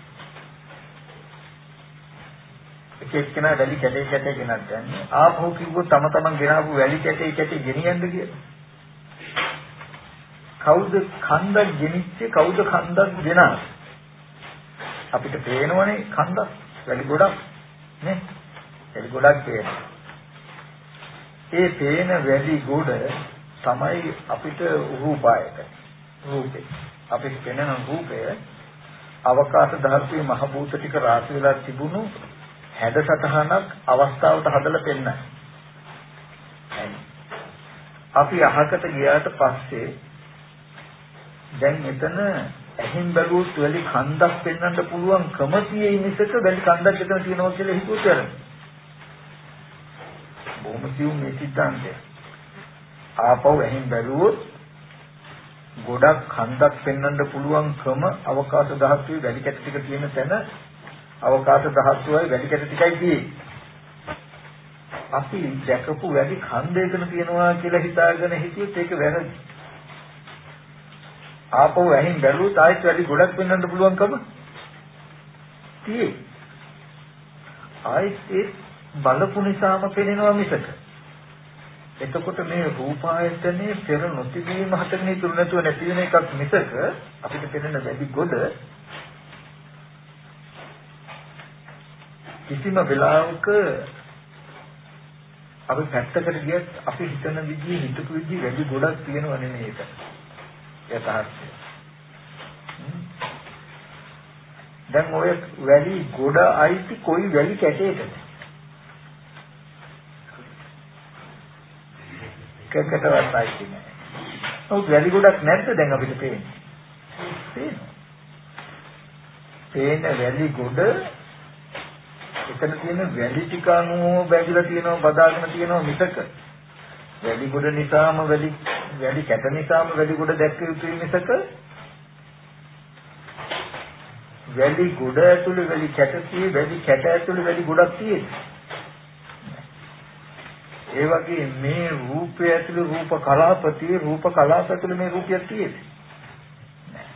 එක එක්කෙනා වැලි කැටේ කැටේ ගෙනත් යන්නේ. ආපහු කිව්වොත් තම තමන් ගෙනාවු වැලි කැටේ කැටේ ගෙනියන්න කියලා. කවුද කන්දක් ගෙනිච්චේ කවුද කන්දක් ගෙනාවේ? අපිට පේනවනේ කන්දක් වැලි ගොඩක් නේ? වැලි ගොඩක් පේනවා. ඒ පේන වැලි ගොඩ තමයි අපිට රූපයක. රූපේ. අපිට පෙනෙන රූපය අවකාශ ධාතුවේ මහ භූත ටික රාශි වෙලා තිබුණු හැඩසටහනක් අවස්ථාවට හදලා පෙන්නයි. අපි අහකට ගියාට පස්සේ දැන් මෙතන ඇහින් බැලුවොත් වැලි කන්දක් පෙන්වන්න පුළුවන් ක්‍රම තියෙයි මිසක වැලි කන්දක් එතන තියෙනවා කියලා හිතුවොත් යරන. බොහොම සියුම් මේ සිද්ධාන්තය. ආපහු ඇහින් බැලුවොත් ගොඩක් කන්දක් පෙන්වන්න පුළුවන් ක්‍රම අවකාශ ධාතුවේ වැලි කැට ටික තියෙන තැන අවකාශ ධාතුවයි වැලි කැට ටිකයි තියෙන්නේ. අපි දැකපු වැලි කන්ද එතන තියෙනවා කියලා හිතාගෙන හිටියොත් ඒක වැරදි. ආපහු ඇහින් බැලුවොත් ආයෙත් වැලි ගොඩක් පෙන්වන්න පුළුවන්කම තියෙයි. ආයෙත් ඒ බලපු නිසාම පෙනෙනවා මිසක එතකොට මේ රූපායතනේ පෙර නොතිබීම හටගෙන ඉතුරු නැතුව නැති වෙන එකක් මිසක අපිට පෙනෙන වැඩි ගොඩ කිසිම වෙලාවක අපි පැත්තකට ගියත් අපි හිතන විදිහේ හිතපු විදිහ වැඩි ගොඩක් තියෙනව නෙමෙයි ඒක. යථාර්ථය. දැන් ඔය වැඩි ගොඩ අයිති කොයි වැඩි කැටේකද? කැකටවත් අයිති නෑ. ඔව් වැඩි ගොඩක් නැද්ද දැන් අපිට තේරෙන්නේ? තේරෙනවා. තේන වැඩි ගොඩ එතන තියෙන වැලි ටික අනුව බැඳලා තියෙනවා බදාගෙන තියෙනවා මිසක. වැලි ගොඩ නිසාම වැලි වැලි කැට නිසාම වැලි ගොඩ දැක්ක යුතුයි මිසක. වැලි ගොඩ ඇතුලේ වැලි කැට තියෙයි වැලි කැට ඇතුලේ වැලි ගොඩක් තියෙයි ඒ වගේ මේ රූපය ඇතුළේ රූප කලාපතිය රූප කලාප ඇතුළේ මේ රූපයක් තියෙන්නේ.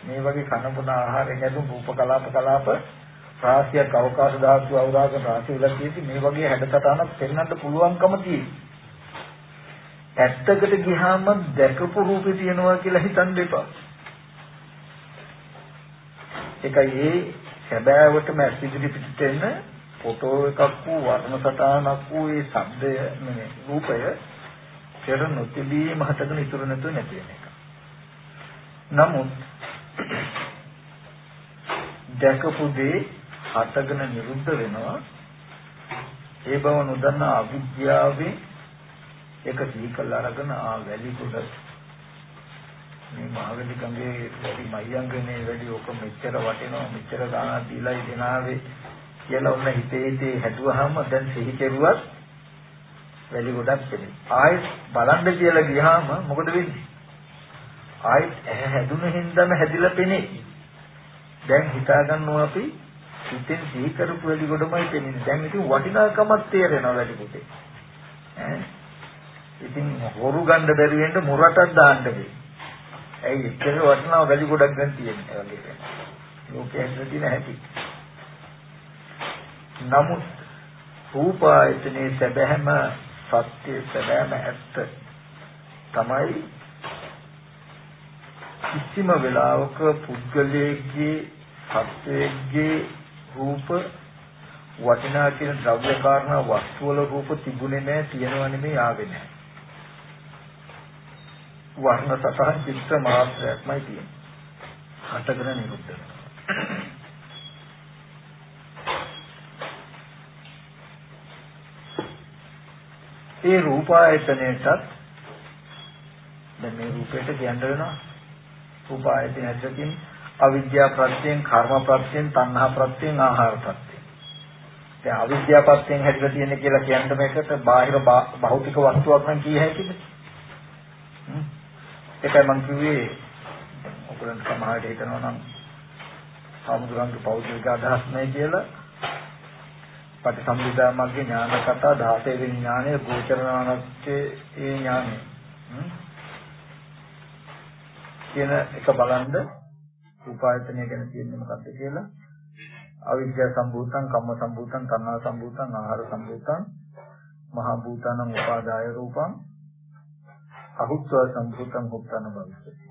මේ වගේ කන බොන ආහාරයෙන් ඇතුළු රූප කලාප කලාප රාශියක් අවකාශ ධාතු අවරාග රාශිය වල තියෙති මේ වගේ හැඩතටහනක් පෙන්වන්න පුළුවන්කම තියෙනවා. ඇත්තකට ගියාම දැකපු රූපේ තියෙනවා කියලා හිතන්න එපා. ඒකයි ඒ සැබෑවටම ඇස් ඉදිරි පිටට එන ෆොටෝ එකක් වූ වර්ණ සටහනක් වූ ඒ ශබ්දය නෙමෙයි රූපය පෙර නොතිබීම හටගෙන ඉතුරු නැතුව නැති වෙන එක. නමුත් දැකපු දේ හටගෙන නිරුද්ධ වෙනවා. ඒ බව නොදන්නා අවිද්‍යාවෙන් ඒක සීකල් අරගෙන ආ වැලි කොට මේ මහවැලි කංගේ වැඩි මයංගනේ වැඩි ඔක මෙච්චර වටිනවා මෙච්චර ගාණක් දීලායි දෙනාවේ කියලා ඔන්න හිතේ හිතේ හැදුවාම දැන් සිහි කෙරුවත් වැලි ගොඩක් පෙනේ. ආයෙත් බලන්න කියලා ගියාම මොකද වෙන්නේ? ආයෙත් ඇහැ හැදුන හින්දාම හැදිලා පෙනේ. දැන් හිතා ගන්නවා අපි හිතෙන් සිහි කරපු වැලි ගොඩමයි පෙනෙන්නේ. දැන් ඉතින් වටිනාකමක් තේරෙනවා වැලි ගොඩේ. ඈ ඉතින් හොරු ගන්න බැරි වෙන්න මුරටක් දාන්න වෙයි. ඇයි එච්චර වටිනා වැලි ගොඩක් ගන්න තියෙන්නේ වගේ. ලෝකයේ තියෙන හැටි. නමුත් රූපායතනයේ සැබෑම සත්‍ය සැබෑම ඇත්ත තමයි කිසිම වෙලාවක පුද්ගලයේ සත්‍යයේ රූප වටිනා කියන ද්‍රව්‍ය කාරණා වස්තු වල රූප තිබුණේ නැහැ තියෙනව නෙමෙයි ආවේ නැහැ. වර්ණ සතහන් චිත්‍ර මාත්‍රයක්මයි තියෙන්නේ. හටගෙන නිරුද්ධ වෙනවා. ඒ රූපායතනයටත් දැන් මේ රූපයට කියන්න වෙනවා. රූපායතන ඇතුළතින් අවිද්‍යා ප්‍රත්‍යයෙන් කර්ම ප්‍රත්‍යයෙන් තණ්හා ප්‍රත්‍යයෙන් ආහාර ප්‍රත්‍යයෙන්. දැන් අවිද්‍යා ප්‍රත්‍යයෙන් හැදිලා තියෙන කියලා කියන්න මේකට බාහිර භෞතික වස්තුවක් නම් කිය හැකිද? ඒකයි මම කිව්වේ. ඔයගොල්ලන් සමහරට හිතනවා නම් සාමුදුරන්ගේ පෞද්ගලික අදහස් නැහැ කියලා. පටිසම්භිදා මග්ගේ ඥාන කතා 16 වෙනි ඥානය ගෝචරණානත්තේ ඒ ඥානය. කියන එක බලන්ද උපායතනය ගැන කියන්නේ මොකක්ද කියලා? අවිද්‍යා සම්භූතං කම්ම සම්භූතං තණ්හා සම්භූතං ආහාර සම්භූතං මහා භූතානං උපාදාය රූපං අහුත්වා සම්භූතං හුත්තන භවිෂති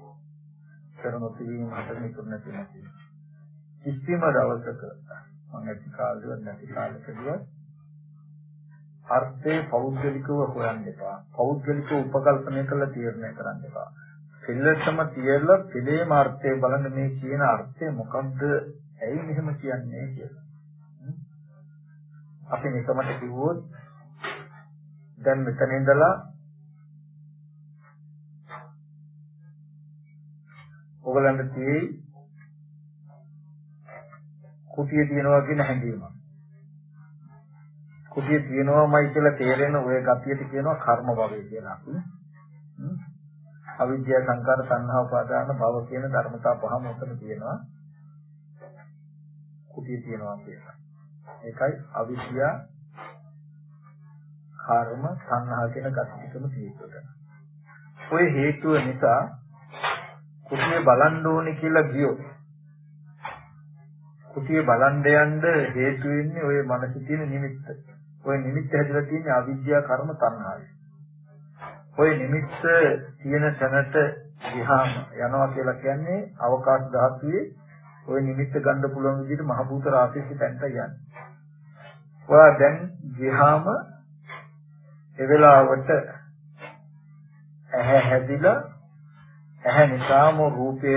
කරන තීවීම හතර නිකුත් නැති නැති. කිසිම දවසක මම ඇති කාලෙවත් නැති කාලෙකදී අර්ථේ පෞද්ගලිකව හොයන්න එපා. පෞද්ගලිකව උපකල්පනය කරලා තීරණය කරන්න එපා. පිළිවෙතම තියලා පිළේම අර්ථය බලන්න මේ කියන අර්ථය මොකක්ද ඇයි මෙහෙම කියන්නේ කියලා. අපි නිකමට කිව්වොත් දැන් මෙතන ඉඳලා ඔයගලන්ට තියෙයි කුටිය තියනවා කියන හැඟීම. කුටිය තියනවාමයි කියලා තේරෙන ඔය ගතියට කියනවා කර්ම භවය කියලා අපි. අවිද්‍යා සංකාර සංහා උපාදාන භව කියන ධර්මතා පහම උතන තියෙනවා. කුටිය තියෙනවා කියලා. ඒකයි අවිද්‍යා කර්ම සංහා කියන ගතිකම හේතුව. ඔය හේතුව නිසා කුටිය බලන්න ඕනේ කියලා ගියොත් කුටිය බලන්න යන්න හේතු වෙන්නේ ඔය මනසේ තියෙන නිමිත්ත. ඔය නිමිත්ත හැදලා තියෙන්නේ අවිද්‍යා කර්ම සංහායි. ওই නිමිත්ත තියෙන තැනට ගියාම යනවා කියලා කියන්නේ අවකාශ ධාතුවේ ওই නිමිත්ත ගන්න පුළුවන් විදිහට මහ භූත රාශියක තැනට යන්නේ. ඔයා දැන් ගියාම ඒ වෙලාවට ඇහැ හැදිලා ඇහැ නිසාම රූපය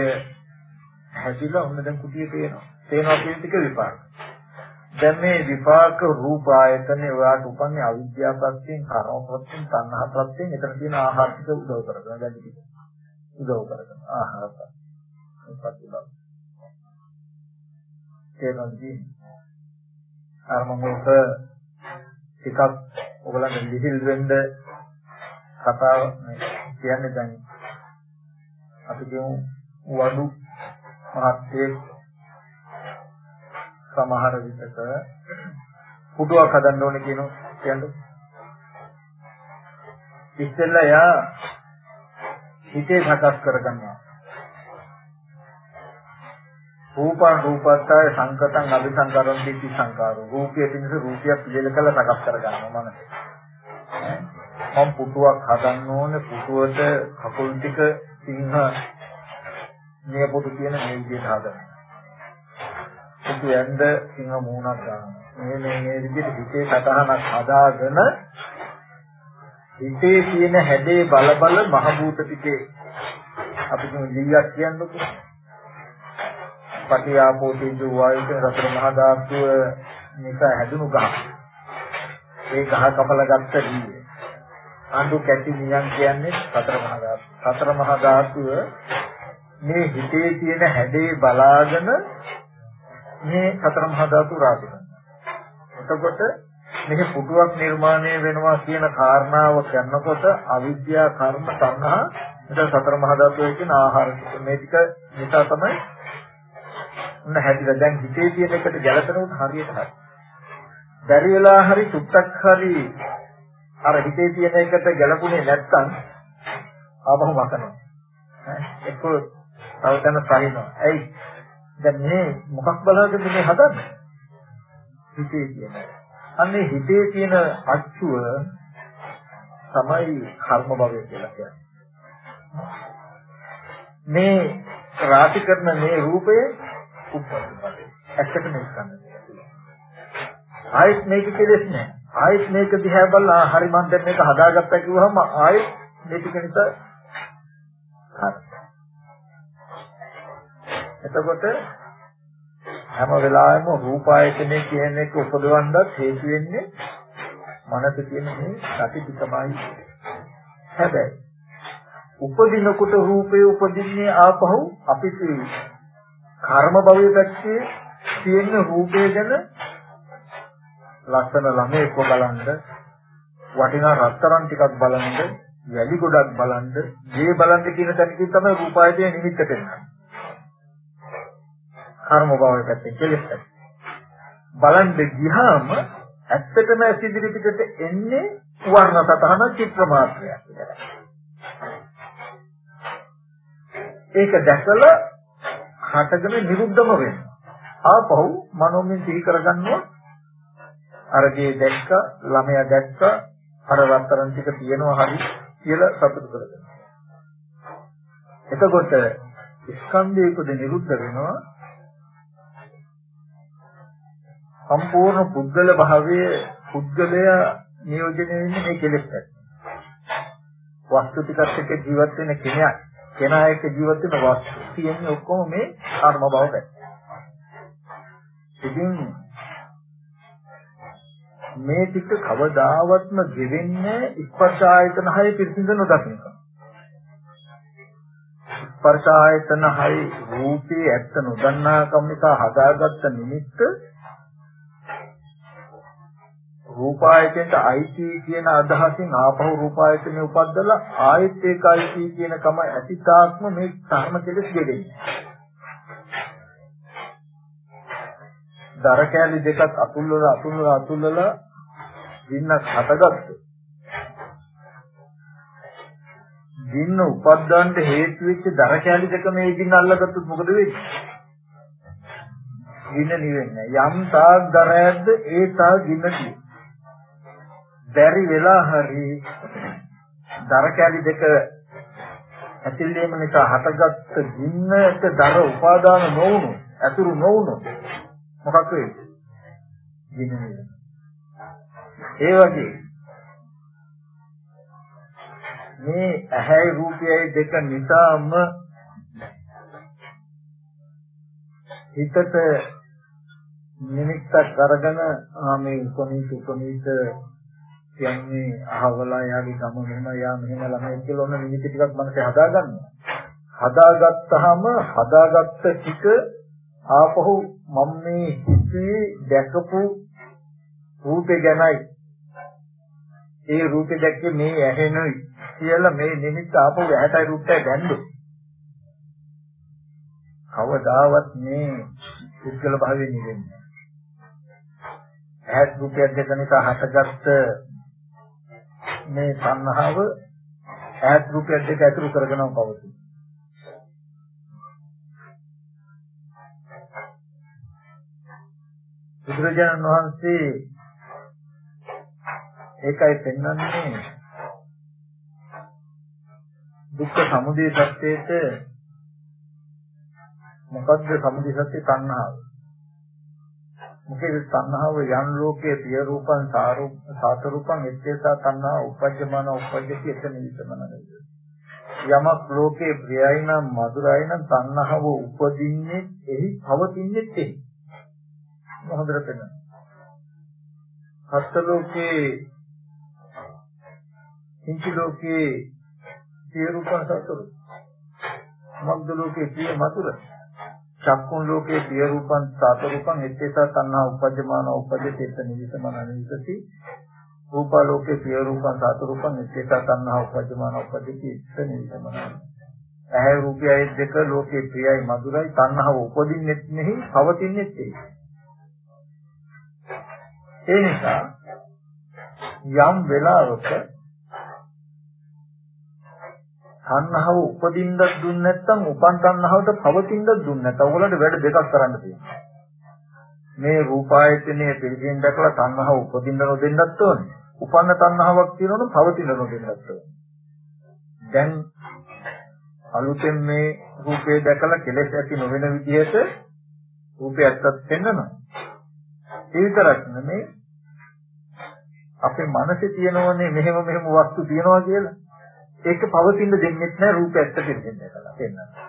හැදිලා ඔන්න දැන් කුටිය පේනවා. පේනවා කියන ටික විපාක. දැන් මේ විපාක රූප ආයතනේ ඔයාට උපන්නේ අවිද්‍යාව ප්‍රත්‍යයෙන් කර්ම ප්‍රත්‍යයෙන් තණ්හා ප්‍රත්‍යයෙන්. එතන තියෙන ආහාර ටික උදව් කරගෙන දැන් ටික උදව් කරගෙන ආහාර ප්‍රත්‍යයෙන්. ඒනොන්දී අරමංගොක ටිකක් ඔයගලන්ට ලිහිල් වෙන්න කතාව කියන්නේ දැන් අපි කියමු වඩු මහත්යෙක් සමහර විටක පුටුවක් හදන්න ඕනේ කියන කියන්නේ. ඉස්සෙල්ලා යා හිතේ සකස් කරගන්නවා. රූපං රූපත්තය සංකතං අபிසංකරණ දිට්ඨි සංකාරෝ. රූපය පිණිස රූපයක් පිළිල කළ සකස් කරගන්නවා මනසේ. මම පුටුවක් හදන්න ඕනේ පුටුවට කකුල් ටික සිංහ නියපොතු කියන මේ විදිහට හදන්න. පුතු යන්න සිංහ මූණක් ගන්න. මේ මේ මේ විදිහට හිතේ සතහනක් හදාගෙන හිතේ තියෙන හැඩේ බල බල මහ භූත ටිකේ අපි කියමු ලියක් කියන්නකෝ. පටිආපෝ තේජෝ වායු කියන රතර මහ ධාතුව නිසා හැදුණු ගහ. ඒ ගහ කපලා ගත්ත දී. අඬු කැටි නියම් කියන්නේ සතර මහ ධාතු. සතර මහ ධාතුව මේ හිතේ තියෙන හැඩේ බලාගෙන මේ සතර මහා ධාතු රාශි එතකොට මෙහි පුටුවක් නිර්මාණය වෙනවා කියන කාරණාව කරනකොට අවිද්‍යා කර්ම සංහා එතන සතර මහා ධාතු කියන ආහාර මේ ටික නිසා තමයි උන්න හැදිලා දැන් හිතේ තියෙන එකට ගැලපෙනොත් හරියට හරි. බැරි වෙලා හරි සුත්තක් හරි අර හිතේ තියෙන එකට ගැලපුණේ නැත්තම් ආපහු වකනවා. එක්ක තව තැන සහිනවා. ඇයි? දැන් මේ මොකක් බලද්ද මේ හදන්නේ? හිතේ කියන. අන්නේ හිතේ තියෙන අච්චුව තමයි කර්ම භවය කියලා කියන්නේ. මේ රාශි කරන මේ රූපය උප්පත්ති භවය. ඇත්තටම ඉස්සන්නේ. ආයෙත් මේක කෙලෙස් නෑ. ආයෙත් මේක දිහා බලලා හරි මන් දැන් මේක හදාගත්තා කිව්වහම ආයෙත් මේක නිසා හරි. එතකොට හැම වෙලාවෙම රූපායතනයේ කියන එක උපදවන්නත් හේතු වෙන්නේ මනස කියන මේ සති පිටමයි. හැබැයි උපදිනකොට රූපේ උපදින්නේ ආපහු අපි කර්ම භවයේ පැත්තේ තියෙන රූපේ ගැන ලස්සන ළමෙක් බලන්න වටිනා රත්තරන් ටිකක් බලන්න වැලි ගොඩක් බලන්න මේ බලන්න කියන තැනකින් තමයි රූපායතය නිමිත්තට එන්නේ. කර්ම භවයේ පැත්තෙන් කෙලෙස් බලන්න ගියාම ඇත්තටම සිදිරි පිටට එන්නේ වර්ණ සතහන චිත්‍ර මාත්‍රයක් විතරයි. ඒක දැකලා හටගෙන නිරුද්ධම වෙනවා. ආපහු මනෝමයෙන් සිහි කරගන්නවා අරගේ දැක්ක ළමයා දැක්ක අර රත්තරන් ටික තියෙනවා හරි කියලා සතුටු කරගන්නවා. එතකොට ස්කන්ධයකද නිරුද්ධ වෙනවා සම්පූර්ණ පුද්ගල භාවයේ පුද්ගලයා නියෝජනය වෙන්නේ මේ කෙලෙස් එක්ක. වස්තු ටිකත් එක්ක ජීවත් වෙන කෙනා කෙනා එක්ක ජීවත් වෙන වස්තු තියෙන්නේ ඔක්කොම මේ කර්ම භවයට. ඉතින් මේ ටික කවදාවත්ම ගෙවෙන්නේ ස්පර්ශ ආයතන හය පිරිසිදු නොදකින්න. ස්පර්ශ ආයතන හය රූපේ ඇත්ත නොදන්නා කම නිසා හදාගත්ත නිමිත්ත රූපායතනට අයිති කියන අදහසින් ආපහු රූපායතනෙ උපද්දලා ආයෙත් ඒක අයිති කියන කම ඇතිතාක්ම මේ කර්ම කෙලෙස් ගෙදෙන්නේ. දර කැලි දෙකක් අතුල්වලා අතුල්වලා අතුල්වලා දින්නක් හටගත්තා. දින්න උපද්දවන්න හේතු වෙච්ච දර කැලි දෙක මේ දින්න අල්ලගත්තොත් මොකද වෙන්නේ? ගින්න නිවෙන්නේ. යම් තාක් දරයක්ද ඒ තාක් ගින්න තියෙන්නේ. බැරි වෙලා හරි දර කැලි දෙක ඇතිල්ලීම නිසා හටගත්ත ගින්නට දර උපාදාන නොවුණු අතුරු නොවුණු මොකක් වෙයිද? ගින්න ඒ වගේ මේ ඇහැයි රූපයයි දෙක නිසාම හිතට නිමිත්තක් අරගෙන ආ මේ උපනීත උපනීත කියන්නේ අහවලා යාගේ ගම මෙහෙම යා මෙහෙම ළමයි කියලා ඔන්න නිමිති ටිකක් මනසේ හදාගන්නවා. හදාගත්තාම හදාගත්ත ටික ආපහු මම මේ හිතේ දැකපු රූපේ ගැනයි ඒ රූපේ දැක්කේ මේ ඇහෙනයි කියලා මේ නිමිත්ත ආපහු ඇහැටයි රූපයයි බැඳු. කවදාවත් මේ පුද්ගල භාවයෙන් නිවෙන්නේ ඇහත් රූපයක් දෙක නිසා හටගත්ත මේ සංහාව ඈත් රූපයක් දෙක ඇතුළු කරගෙනම පවතී. බුදුරජාණන් වහන්සේ ඒකයි පෙන්වන්නේ දුක්ඛ සමුදය සත්‍යයට මොකද්ද සමුදය සත්‍ය තණ්හාව මොකද තණ්හාව යම් ලෝකයේ පිය රූපං සාත රූපං එච්චේසා තණ්හා උපජ්ජමන උපජ්ජති එතන විසමන යමක් ලෝකේ ප්‍රියයි නම් මధుරයි නම් තණ්හාව උපදින්නේ එහි පවතින්නේ එහි හොඳට පෙන්නන හත් ලෝකේ කිංචි ලෝකේ පිය රූපං සාත රූපං මග්ද ලෝකේ පිය මధుරයි. චක්කුන් ලෝකේ පිය රූපං සාත රූපං එත්තේසා තණ්හා උපජ්ජමාන උපජ්ජති එත නිවිසමන නිවිසති රූප ලෝකේ පිය රූපං සාත රූපං එත්තේසා තණ්හා උපජ්ජමාන උපජ්ජති එත නිවිසමන ඇහැ රූපයයි දෙක ලෝකේ ප්‍රියයි මధుරයි තණ්හාව උපදින්නෙත් නෙහි පවතින්නෙත් එයි ඒ නිසා යම් වෙලාවක තණ්හාව උපදින්නත් දුන්නේ නැත්නම් උපන් තණ්හාවට පවතින්නත් දුන්නේ නැත්නම් ඔයගොල්ලන්ට වැඩ දෙකක් කරන්න තියෙනවා. මේ රූපායතනයේ පිළිගින් දැකලා තණ්හාව උපදින්න නොදෙන්නත් ඕනේ. උපන්න තණ්හාවක් තියෙනවනම් පවතින්න නොදෙන්නත් ඕනේ. දැන් අලුතෙන් මේ රූපේ දැකලා කෙලෙස් ඇති නොවන විදිහට රූපය ඇත්තත් පෙන්වනවා. ඒ විතරක් නෙමෙයි අපේ මනසේ තියෙනවනේ මෙහෙම මෙහෙම වස්තු තියෙනවා කියලා. ඒක පවතින දෙන්නේ නැහැ රූප ඇත්ත දෙන්නේ කියලා පෙන්නනවා.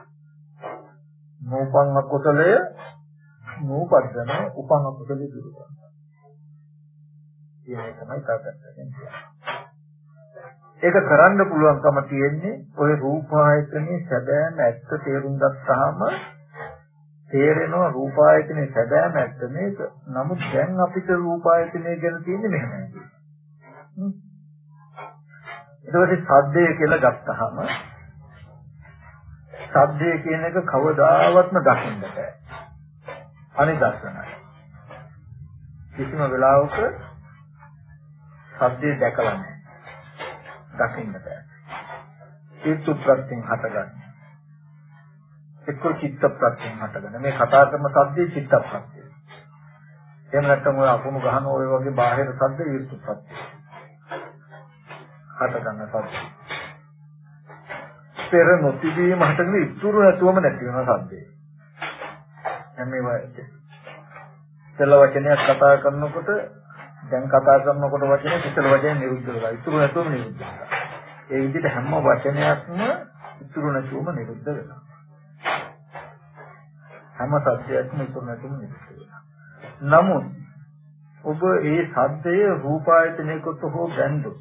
නූපං අකුසලය නූපද්දන උපං අකුසලය දුරු කරනවා. කියන තමයි කාටද ඒක කරන්න පුළුවන්කම තියෙන්නේ ওই රූපායතනේ සැබෑම ඇත්ත තේරුම් ගත්තාම තේරෙනවා රූපායතනේ සැබෑම ඇත්ත මේක. නමුත් දැන් අපිට රූපායතනේ ගැන තියෙන්නේ මෙහෙමයි. ඊට පස්සේ සද්දය කියලා ගත්තාම සද්දය කියන එක කවදාවත්ම දකින්න බෑ. අනිදර්ශනයි. කිසිම වෙලාවක සද්දය දැකලා නැහැ. දකින්න බෑ. ඒතු ප්‍රත්‍යයෙන් හටගන්නේ. එක්ක චිත්ත ප්‍රත්‍යයෙන් හටගන්න. මේ කතා කරන සද්දේ චිත්ත ප්‍රත්‍යය. එහෙම නැත්නම් ඔය අකුණු ගහන ඔය වගේ බාහිර සද්ද විරුද්ධ ප්‍රත්‍යය. හටගන්න සද්ද. පෙර නොතිබීම හටගෙන ඉතුරු නැතුවම නැති වෙන සද්දේ. දැන් මේවා ඉතල වචනයක් කතා කරනකොට දැන් කතා කරනකොට වචනේ ඉතල වචනේ නිරුද්ධ වෙනවා. ඉතුරු නැතුවම නිරුද්ධ වෙනවා. ඒ විදිහට හැම වචනයක්ම ඉතුරු නැතුවම නිරුද්ධ වෙනවා. හැම සත්‍යයක්ම ඉතුරු නැතුවම නිරුද්ධ වෙනවා. නමුත් ඔබ ඒ සද්දය රූපායතනයකට හෝ බැඳු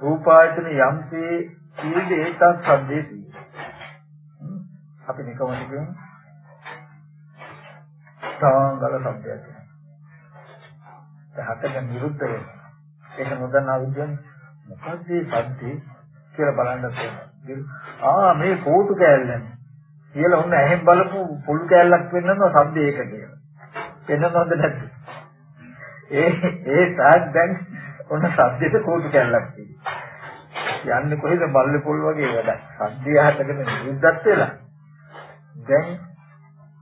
රූපායතන යම්සේ කීද ඒකත් සද්දේ තියෙනවා. අපි නිකමද කියන්නේ තාංගල සද්දයක්. හතක නිරුද්ධ වෙනවා. ඒක නොදන්නා විදියෙන් මොකද මේ සද්දේ කියලා බලන්න තියෙනවා. ආ මේ කෝටු කෑල්ලනේ කියලා ඔන්න ඇහෙන් බලපු පොල් කෑල්ලක් වෙන්නනවා සද්ද ඒක කියලා. වෙනවද නැද්ද? ඒ ඒ තාක් දැන් ඔන්න සද්දෙට කෝටු කෑල්ලක් තියෙනවා. යන්නේ කොහෙද? බල්ලේ පොල් වගේ වැඩක්. සද්දය හතගෙන නිරුද්ධත් වෙලා. දැන්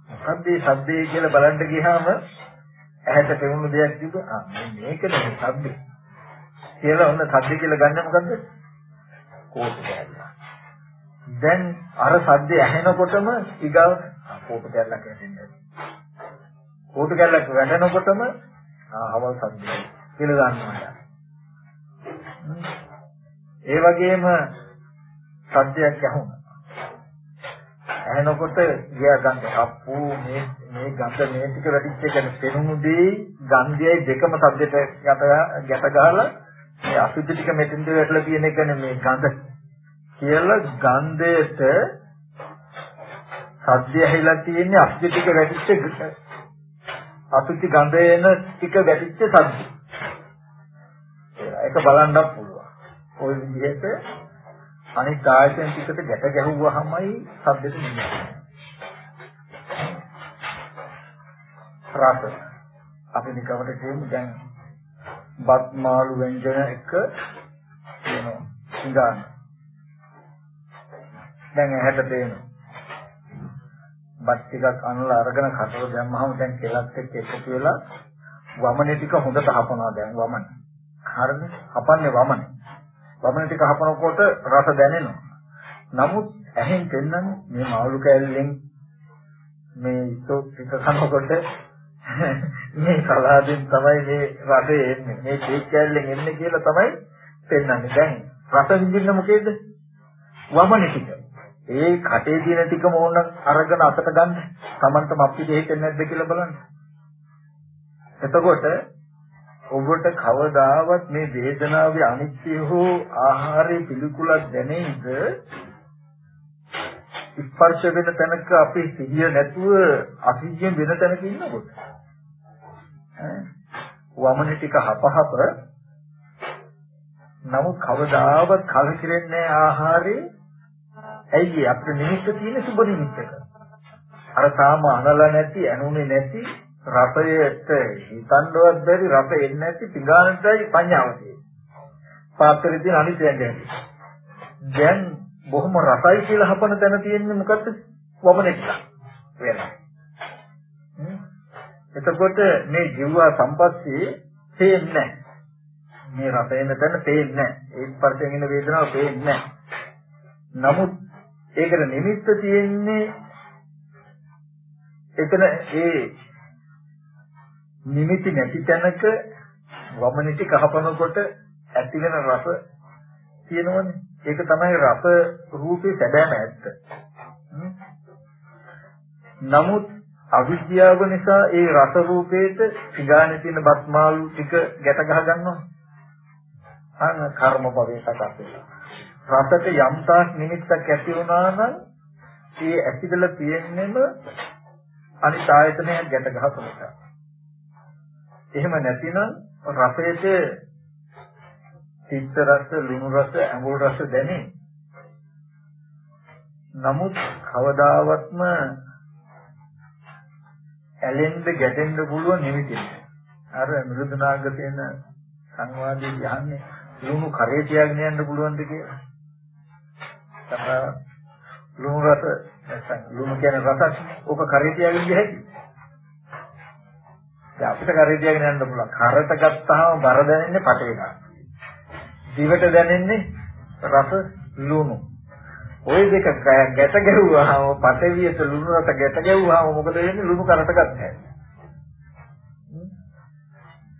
මොකද්ද මේ සද්දේ කියලා බලන්න ගියාම ඇහැට පෙනුණු දෙයක් තිබ්බ ආ මේක නෙමෙයි සද්දේ. කියලා ඔන්න සද්දේ කියලා ගන්න මොකද්ද? කෝටු කෑල්ල දැන් අර සද්දේ ඇහෙනකොටම ඊගාව කෝටු කෑල්ලක් ඇහෙන්නේ. කෝටු කෑල්ලක් වැටෙනකොටම ආ අවල් සද්දේ කියලා ගන්නවා ඒ වගේම සද්දයක් ඇහුණා. ඇහෙනකොට ගියා ගන්න අප්පෝ මේ මේ ගඳ මේ ටික වැඩිච්ච කියන පෙනුණු දේ ගන්ධයයි දෙකම සද්දෙට යට ගැට ගහලා මේ අසුද්ධ ටික මෙතෙන්ද වැටලා තියෙන එක මේ ගඳ කියලා ගන්ධයට සද්දය ඇහිලා තියෙන්නේ අසුද්ධ ටික වැඩිච්ච අසුද්ධ ගඳ එන ටික වැඩිච්ච සද්ද. ඒක බලන්නත් පුළුවන්. ওই විදිහට අනිත් ආයතන ටිකට ගැට ගැහුවාමයි ශබ්දෙට නිවෙන්නේ. රස අපි නිකවට කියමු දැන් බත් මාළු ව්‍යංජන එක වෙනවා. ඉඳන් දැන් ඇහැට පේනවා. බත් ටිකක් අනලා අරගෙන කටට දැම්මහම දැන් කෙලත් එක්ක එකතු වෙලා වමනේ ටික හොඳට හපනවා දැන් වමනේ. හරිද? හපන්නේ වමනේ. වමන ටික හපනකොට රස දැනෙනවා. නමුත් ඇහෙන් පෙන්වන්නේ මේ මාළු කෑල්ලෙන් මේ ඉතෝ ටික කනකොට මේ සලාදෙන් තමයි මේ රසය එන්නේ. මේ කේක් කෑල්ලෙන් එන්නේ කියලා තමයි පෙන්වන්නේ. දැන් රස විඳින්න මොකේද? වමන ටික. ඒ කටේ තියෙන ටිකම ඕන අරගෙන අතට ගන්න. Tamanටම අපිට හිතෙන්නේ නැද්ද කියලා බලන්න. එතකොට ඔබට කවදාවත් මේ වේදනාවේ අනිත්‍ය හෝ ආහාරයේ පිළිකුලක් දැනෙයිද? ස්පර්ශ වෙන තැනක අපි සිහිය නැතුව අසිහියෙන් වෙන තැනක ඉන්නකොට. වමන ටික හපහප. නමුත් කවදාවත් කලකිරෙන්නේ ආහාරේ. ඇයි අපිට නිමිත්ත තියෙන සුබ නිමිත්තක. අර තාම අනල නැති ඇනුනේ නැති රසයට හිතන්නවත් බැරි රස එන්නේ නැති පිඟානටයි පඤ්ඤාව තියෙන්නේ. පාත්‍රයේ තියෙන අනිත් දැන් දැන් බොහොම රසයි කියලා හපන තැන තියෙන්නේ මොකද්ද? වමනෙක් වෙලා. එතකොට මේ ජීව සම්පස්සේ තේන්නේ මේ රස එන තැන තේන්නේ ඒ ස්පර්ශයෙන් එන වේදනාව තේන්නේ නමුත් ඒකට නිමිත්ත තියෙන්නේ එතන ඒ නිමිති නැති තැනක වමනිටි කහපනකොට ඇති වෙන රස තියෙනවනේ. ඒක තමයි රස රූපේ සැබෑම ඇත්ත. නමුත් අවිද්‍යාව නිසා ඒ රස රූපේට සිගානේ තියෙන බත්මාලු ටික ගැට ගහ ගන්නවා. අන්න කර්ම භවයේ සකස් වෙනවා. රසට යම් තාක් නිමිත්තක් ඇති වුණා නම් ඒ ඇතිදලා තියෙන්නෙම අනිත් ආයතනයක් ගැට ගහපු නිසා. එහෙම නැතිනම් රසයට තිත්ත රස, ලුණු රස, ඇඹුල් රස දැනේ. නමුත් කවදාවත්ම ඇලෙන්න ගැටෙන්න පුළුවන් නිමිති අර මෘදුනාග තියෙන සංවාදයේ යන්නේ ලුණු කරේ තියාගෙන යන්න පුළුවන්ද කියලා. තමයි ලුණු රස නැත්නම් ලුණු කියන රසක් ඕක කරේ තියාගෙන ගිය හැටි. දැන් අපිට කරේ තියාගෙන යන්න පුළුවන්. කරට ගත්තාම බර දැනෙන්නේ පටේ ගන්න. දිවට දැනෙන්නේ රස ලුණු. ওই දෙක ගැට ගැහුවාම පටවියට ලුණු රස ගැට ගැහුවාම මොකද වෙන්නේ? ලුණු කරට ගත්තා.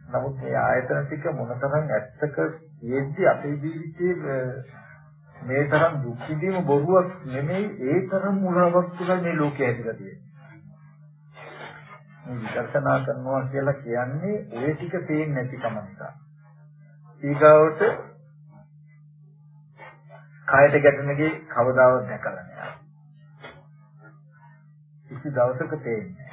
නමුත් මේ ආයතන ටික මොනතරම් ඇත්තක යෙද්දි අපේ ජීවිතයේ මේ තරම් දුක් විඳීම බොරුවක් නෙමෙයි ඒ තරම් මුලාවක් තුළ මේ ලෝකයේ ඇතිලා තියෙන්නේ. මේ විදර්ශනා කරනවා කියලා කියන්නේ ඒ ටික පේන්නේ නැති කම නිසා. ඊගාවට කායට ගැටෙනගේ කවදාවත් දැකලා නෑ. කිසි දවසක තේන්නේ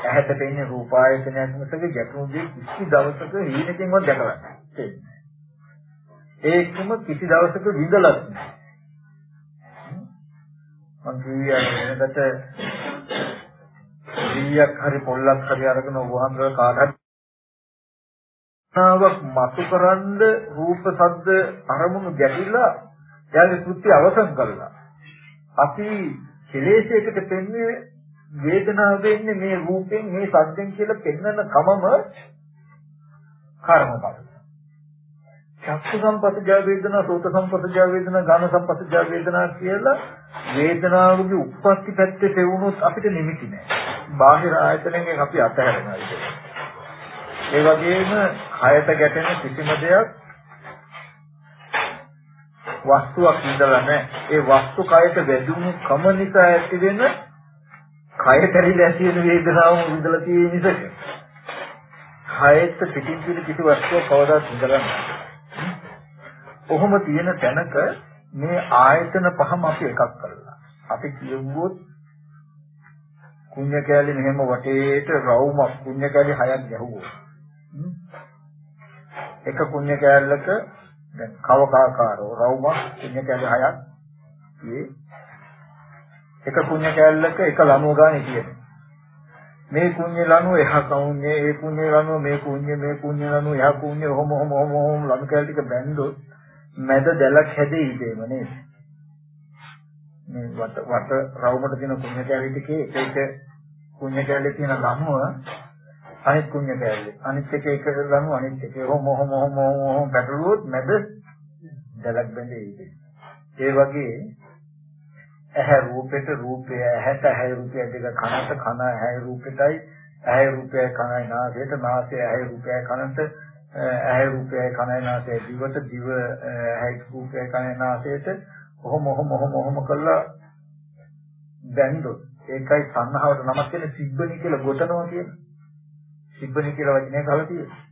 ඇහැට පෙනෙන රූපායතනයක් මිසක ගැටුම්දී කිසි දවසක හීනකින්වත් දැකලා නැහැ. ඒකම කිසි දවසක විඳලත් නැහැ. මං කියන්නේ වෙනකට දීයක් හරි පොල්ලක් හරි අරගෙන වහන්සේ කාටත් නාවක් මතුකරන්ද රූප ශබ්ද අරමුණු ගැටිලා එයාගේ කෘත්‍ය අවසන් කළා. අපි කෙලෙසයකට පෙන්නේ වේදනාව වෙන්නේ මේ රූපෙන් මේ සද්දෙන් කියලා පෙන්වන කමම කර්ම බල. චක්කු සම්පස්සජා වේදනා, සෝත සම්පස්සජා වේදනා, ගාන සම්පස්සජා වේදනා කියලා වේදනාවගේ උප්පත්ති පැත්තේ පෙවුනොත් අපිට නිමිති නෑ. බාහිර ආයතනයෙන් අපි අතහැරෙනවා ඒක. ඒ වගේම කයට ගැටෙන කිසිම දෙයක් වස්තුවක් ඉඳලා නැහැ. ඒ වස්තු කයට වැදුණු කම නිසා ඇති වෙන කය කැරිලා ඇති වෙන වේදනාව විඳලා තියෙන නිසා කයෙත් පිටින් තියෙන කිසි වස්තුවක් කවදාත් විඳලා නැහැ. ඔහොම තියෙන තැනක මේ ආයතන පහම අපි එකක් කරලා. අපි කියවුවොත් කුඤ්ඤ කැලේ මෙහෙම වටේට රවුමක් කුඤ්ඤ කැලේ හයක් ගැහුවොත්. එක කුඤ්ඤ කැලලක දැන් කවකාකාරෝ රවුමක් කුඤ්ඤ කැලේ හයක් ඒ එක කුණ්‍ය කෑල්ලක එක ලණුව ගානේ තියෙනවා. මේ කුණ්‍ය ලණුව එහා කවුන්නේ ඒ කුණ්‍ය ලණුව මේ කුණ්‍ය මේ කුණ්‍ය ලණුව එහා කුණ්‍ය ඔහොම ඔහොම ඔහොම ඔහොම ලණු කෑල්ල ටික බැන්දොත් මැද දැලක් හැදෙයි ඉතේම නේද? මේ වට වට රවුමට තියෙන කුණ්‍ය කෑල්ල ටිකේ එක එක කුණ්‍ය කෑල්ලේ තියෙන ලණුව අනිත් කුණ්‍ය කෑල්ලේ අනිත් එක එක ලණුව අනිත් එක ඔහොම ඔහොම ඔහොම ඔහොම පැටලුවොත් මැද දැලක් බැඳෙයි. ඒ වගේ ඇහැ රූපෙට රූපය ඇහැට ඇහැ රූපය දෙක කනට කන ඇහැ රූපෙටයි ඇහැ රූපය කනයි නාසයට නාසය ඇහැ රූපය කනට ඇහැ රූපය කනයි නාසය දිවට දිව ඇහැ රූපය කනයි නාසයට ඔහොම ඔහොම ඔහොම ඔහොම කළා. දැන්දොත් ඒකයි සංහවට නමක් කියන සිබ්බනි කියලා ගොතනවා කියන සිබ්බනි කියලා වචනය ගහලා තියෙනවා.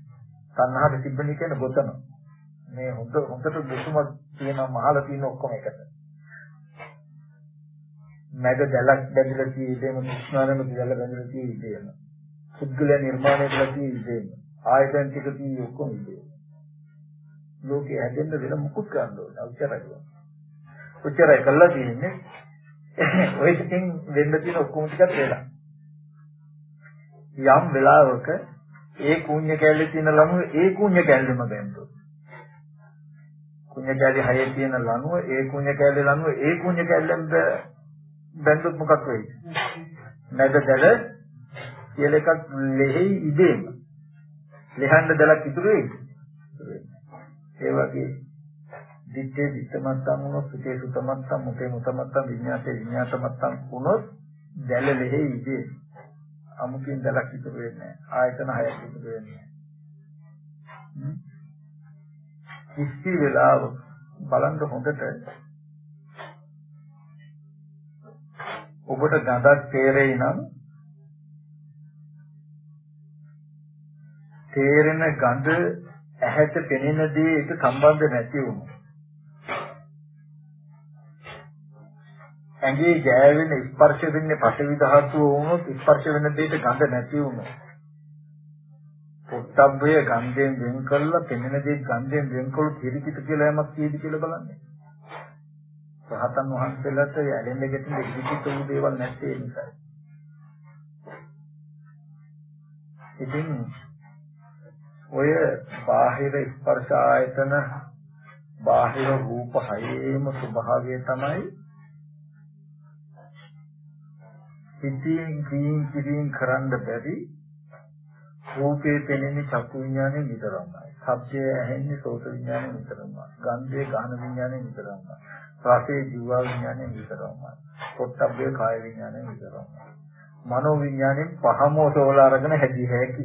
සංහවට සිබ්බනි කියන ගොතනවා. මේ හොඳ හොඳට දුසුමක් තියෙන මහල තියෙන ඔක්කොම එකට. මැද දැලක් බැඳලා තියෙදේම විශ්වාසම දැල බැඳලා තියෙදේම පුද්ගල නිර්මාණය කරලා තියෙදේම ආයතන ටික තියෙ ඔක්කොම ඉදේ ලෝකේ හැදෙන්න වෙන මුකුත් කරන්න ඕනේ. අවශ්‍යයි උච්චරයි කළා තියෙන්නේ ඔය ටිකෙන් වෙන්න තියෙන ඔක්කොම ටිකත් වෙලා යම් වෙලාවක ඒ කුණ්‍ය කැලේ තියෙන ළමුව ඒ කුණ්‍ය කැලේම බැඳුවා කුණ්‍ය කැලේ හයේ තියෙන ලණුව ඒ කුණ්‍ය කැලේ ලණුව ඒ කුණ්‍ය කැලෙන් බැඳුත් මොකක් වෙයිද? නැද දැල කියලා එකක් ලෙහි ඉදීම. ලෙහන්න දැලක් ඉතුරු වෙයිද? ඒ වගේ දිත්තේ දිත්තමත්තම් වුණොත් සුතේ සුතමත්තම් මුතේ මුතමත්තම් විඤ්ඤාතේ විඤ්ඤාතමත්තම් වුණොත් දැල ලෙහි ඉදේ. අමුකින් දැලක් ඉතුරු වෙන්නේ නැහැ. ආයතන හයක් ඉතුරු වෙන්නේ නැහැ. කිසි වෙලාවක බලන්න හොඳට ඔබට ගඳක් තේරෙයි නම් තේරෙන ගඳ ඇහැට පෙනෙන දේ ඒක සම්බන්ධ නැති වුණා. ඇඟේ ගෑවෙන ස්පර්ශ වෙන්නේ පඨවි ධාතුව වුණොත් ස්පර්ශ වෙන දෙයට ගඳ නැති වුණා. පොට්ටබ්බය ගන්ධයෙන් වෙන් කළා පෙනෙන දේ ගන්ධයෙන් වෙන් කළොත් හිරිකිත කියලා යමක් තියෙදි කියලා බලන්න. රහතන් වහන්සේලාට ඇලෙන්න ගැටෙන්න ඉදිරිපත් වූ දේවල් නැත්තේ ඒ නිසායි. ඉතින් ඔය බාහිර ස්පර්ශ ආයතන බාහිර රූප හයේම ස්වභාවය තමයි හිතින් කියින් කියින් කරන්න බැරි රූපේ පෙනෙන චක්කු විඥානේ විතරමයි. ශබ්දය ඇහෙන්නේ සෝත විඥානේ විතරමයි. ගන්ධය ගාන විඥානේ විතරමයි. රසයේ ජීව විඥානේ විතරමයි. පොට්ටබ්බේ කාය විඥානේ විතරමයි. මනෝ විඥානේ පහම ඔසවල අරගෙන හැදී හැකි.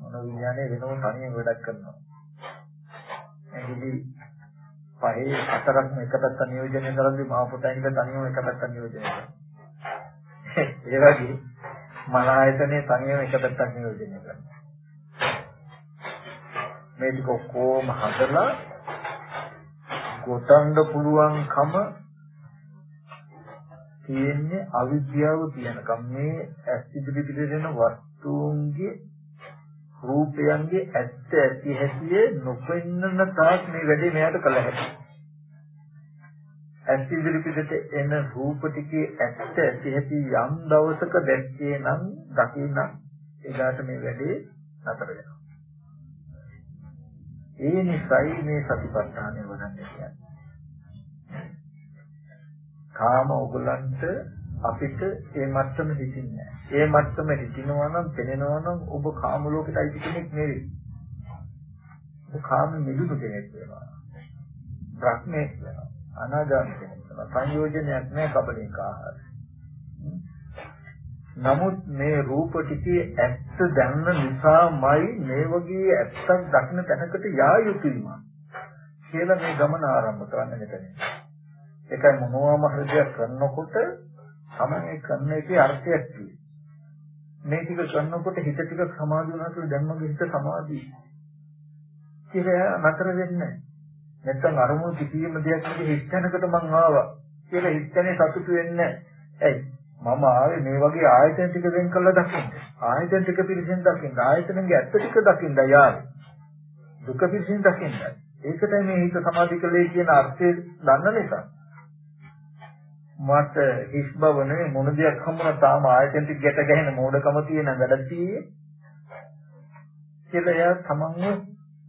මනෝ විඥානේ වෙනම තනියෙන් වැඩක් කරනවා. ඇඟිලි පහේ හතරක්ම එක පැත්තට නියෝජනය කරද්දී මහ පුතයින්ට තනියම එක පැත්තට නියෝජනය කරනවා. ඒ වගේ මන ආයතනේ තනියම එක පැත්තක් නියෝජනය කරනවා. මේ ටික කොහොම හදලා ගොතන්න පුළුවන්කම තියෙන්නේ අවිද්‍යාව කියනකම් මේ ඇස් ඉදිරි පිටේන වස්තුන්ගේ රූපයන්ගේ ඇත්ත ඇති හැටි නොපෙන්නන තාක් මේ වැඩේ මෙයාට කළ හැකියි. ඇස් ඉදිරි පිටට එන රූප ටිකේ ඇත්ත ඇති ඇති යම් දවසක දැක්කේ නම් දකින්න එදාට මේ වැඩේ නතර වෙනවා. ඒ නිසයි මේ සතිපට්ඨානය වඩන්නේ කියන්නේ. කාම ඔයගලන්ට අපිට ඒ මට්ටම හිතින්නේ ඒ මට්ටම හිතිනවා නම් පෙනෙනවා නම් ඔබ කාම ලෝකෙට අයිති කෙනෙක් නෙවෙයි. ඔබ කාම මිදුණු කෙනෙක් වෙනවා. බ්‍රහ්මෙක් වෙනවා. අනාගාමී කෙනෙක් තමයි. සංයෝජනයක් නැහැ කබලික ආහාර. නමුත් මේ රූප ටිකේ ඇත්ත දැනන නිසාමයි මේ වගේ ඇත්තක් දක්න තැනකට යා යුතුයිම කියලා මේ ගමන ආරම්භ කරන්න මෙතන. ඒකයි මොනවාම හරි දෙයක් කරනකොට තමයි කරන එකේ අර්ථයක් තියෙන්නේ. මේ ටික කරනකොට හිත ටික සමාධි වුණාට දැන් මගේ හිත සමාධි කියලා නතර වෙන්නේ නැහැ. නැත්තම් අරමුණු කිසියම් දෙයක් නෙවෙයි හිතනකට මං ආවා කියලා හිතන්නේ සතුටු වෙන්නේ ඇයි? මම ආවේ මේ වගේ ආයතන ටික වෙන් කළා දකින්න. ආයතන ටික පිළිසෙන් දකින්න. ආයතනගේ ඇත්ත ටික දකින්න යාවේ දුක පිළිසෙන් දකින්න ඒකටයි මේ හිත සමාධි කළේ කියන අර්ථය දන්න නිසා. මට හිස් බව නෙවෙයි මොන දෙයක් හම්බුණා තාම ආයතන ටික ගැට ගැහෙන මෝඩකම තියෙන වැඩක් තියෙන්නේ. කියලා එයා තමන්ව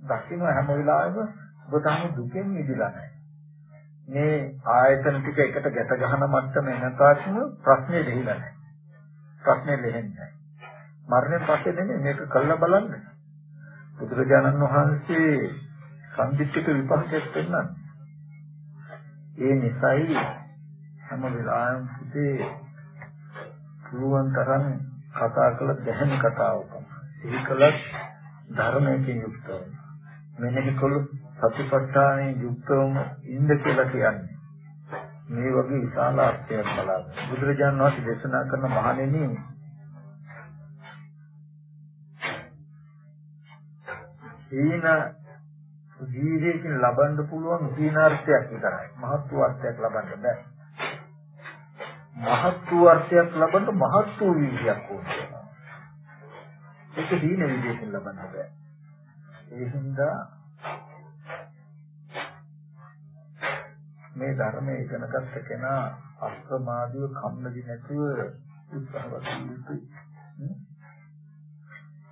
දකින්න හැම වෙලාවෙම ඔබ තාම දුකෙන් මිදලා නැහැ. මේ ආයතන ටික එකට ගැට ගන්න මට්ටම එනකාත්ම ප්‍රශ්නේ දෙහිලා නැහැ. ප්‍රශ්නේ දෙහෙන්නේ නැහැ. මරණයෙන් පස්සේ නෙමෙයි මේක කළා බලන්න. බුදුරජාණන් වහන්සේ සම්දිත්තික විපස්සයක් පෙන්නන්නේ. ඒ නිසායි හැම වෙලාවෙම පුතේ පුළුවන් තරම් කතා කළ දැහැන කතාවක. සිහි කළත් ධර්මයෙන් යුක්තව. මෙනෙහි කළොත් සතිපට්ඨානයේ යුක්තවම ඉන්න කියලා කියන්නේ. මේ වගේ විශාල අර්ථයක් බලාගන්න. බුදුරජාණන් වහන්සේ දේශනා කරන මහණෙනි ඊන ජීවිතයෙන් ලබන්න පුළුවන් දීනාර්ථයක් විතරයි. මහත් වූ අර්ථයක් ලබන්න බෑ. මහත් වූ අර්ථයක් ලබන්න මහත් වූ විදියක් ඕනේ. ඒක දීන විදියකින් ලබන්න බෑ. ඒ හින්දා මේ ධර්මයේ ඉගෙන ගත්ත කෙනා අස්පමාදීව කම්මැලි නැතුව උත්සාහවත් වෙන්න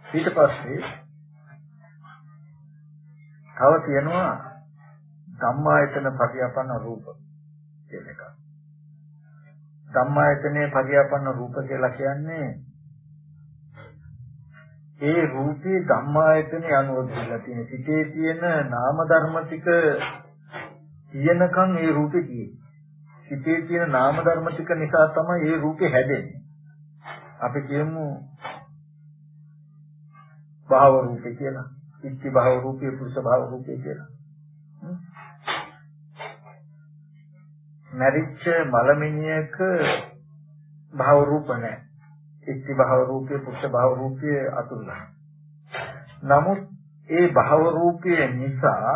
ඊට පස්සේ තව තියෙනවා ධම්මායතන පරියාපන්න රූප කියන එක. ධම්මායතනේ පරියාපන්න රූප කියලා කියන්නේ ඒ රූපේ ධම්මායතනේ අනුව දීලා තියෙන සිටේ තියෙන නාම ධර්ම ටික තියෙනකන් ඒ රූපේ තියෙන්නේ. සිතේ තියෙන නාම ධර්ම ටික නිසා තමයි ඒ රූපේ හැදෙන්නේ. අපි කියමු භාව රූපේ කියලා. ඉච්ඡ භාව රූපේ පුරුෂ භාව රූපේ කියලා. මරිච්ච මලමිනියක භාව රූප නැහැ. ඉච්ඡ භාව රූපේ පුරුෂ භාව රූපේ අතුල්ලා. නමුත් ඒ භාව රූපය නිසා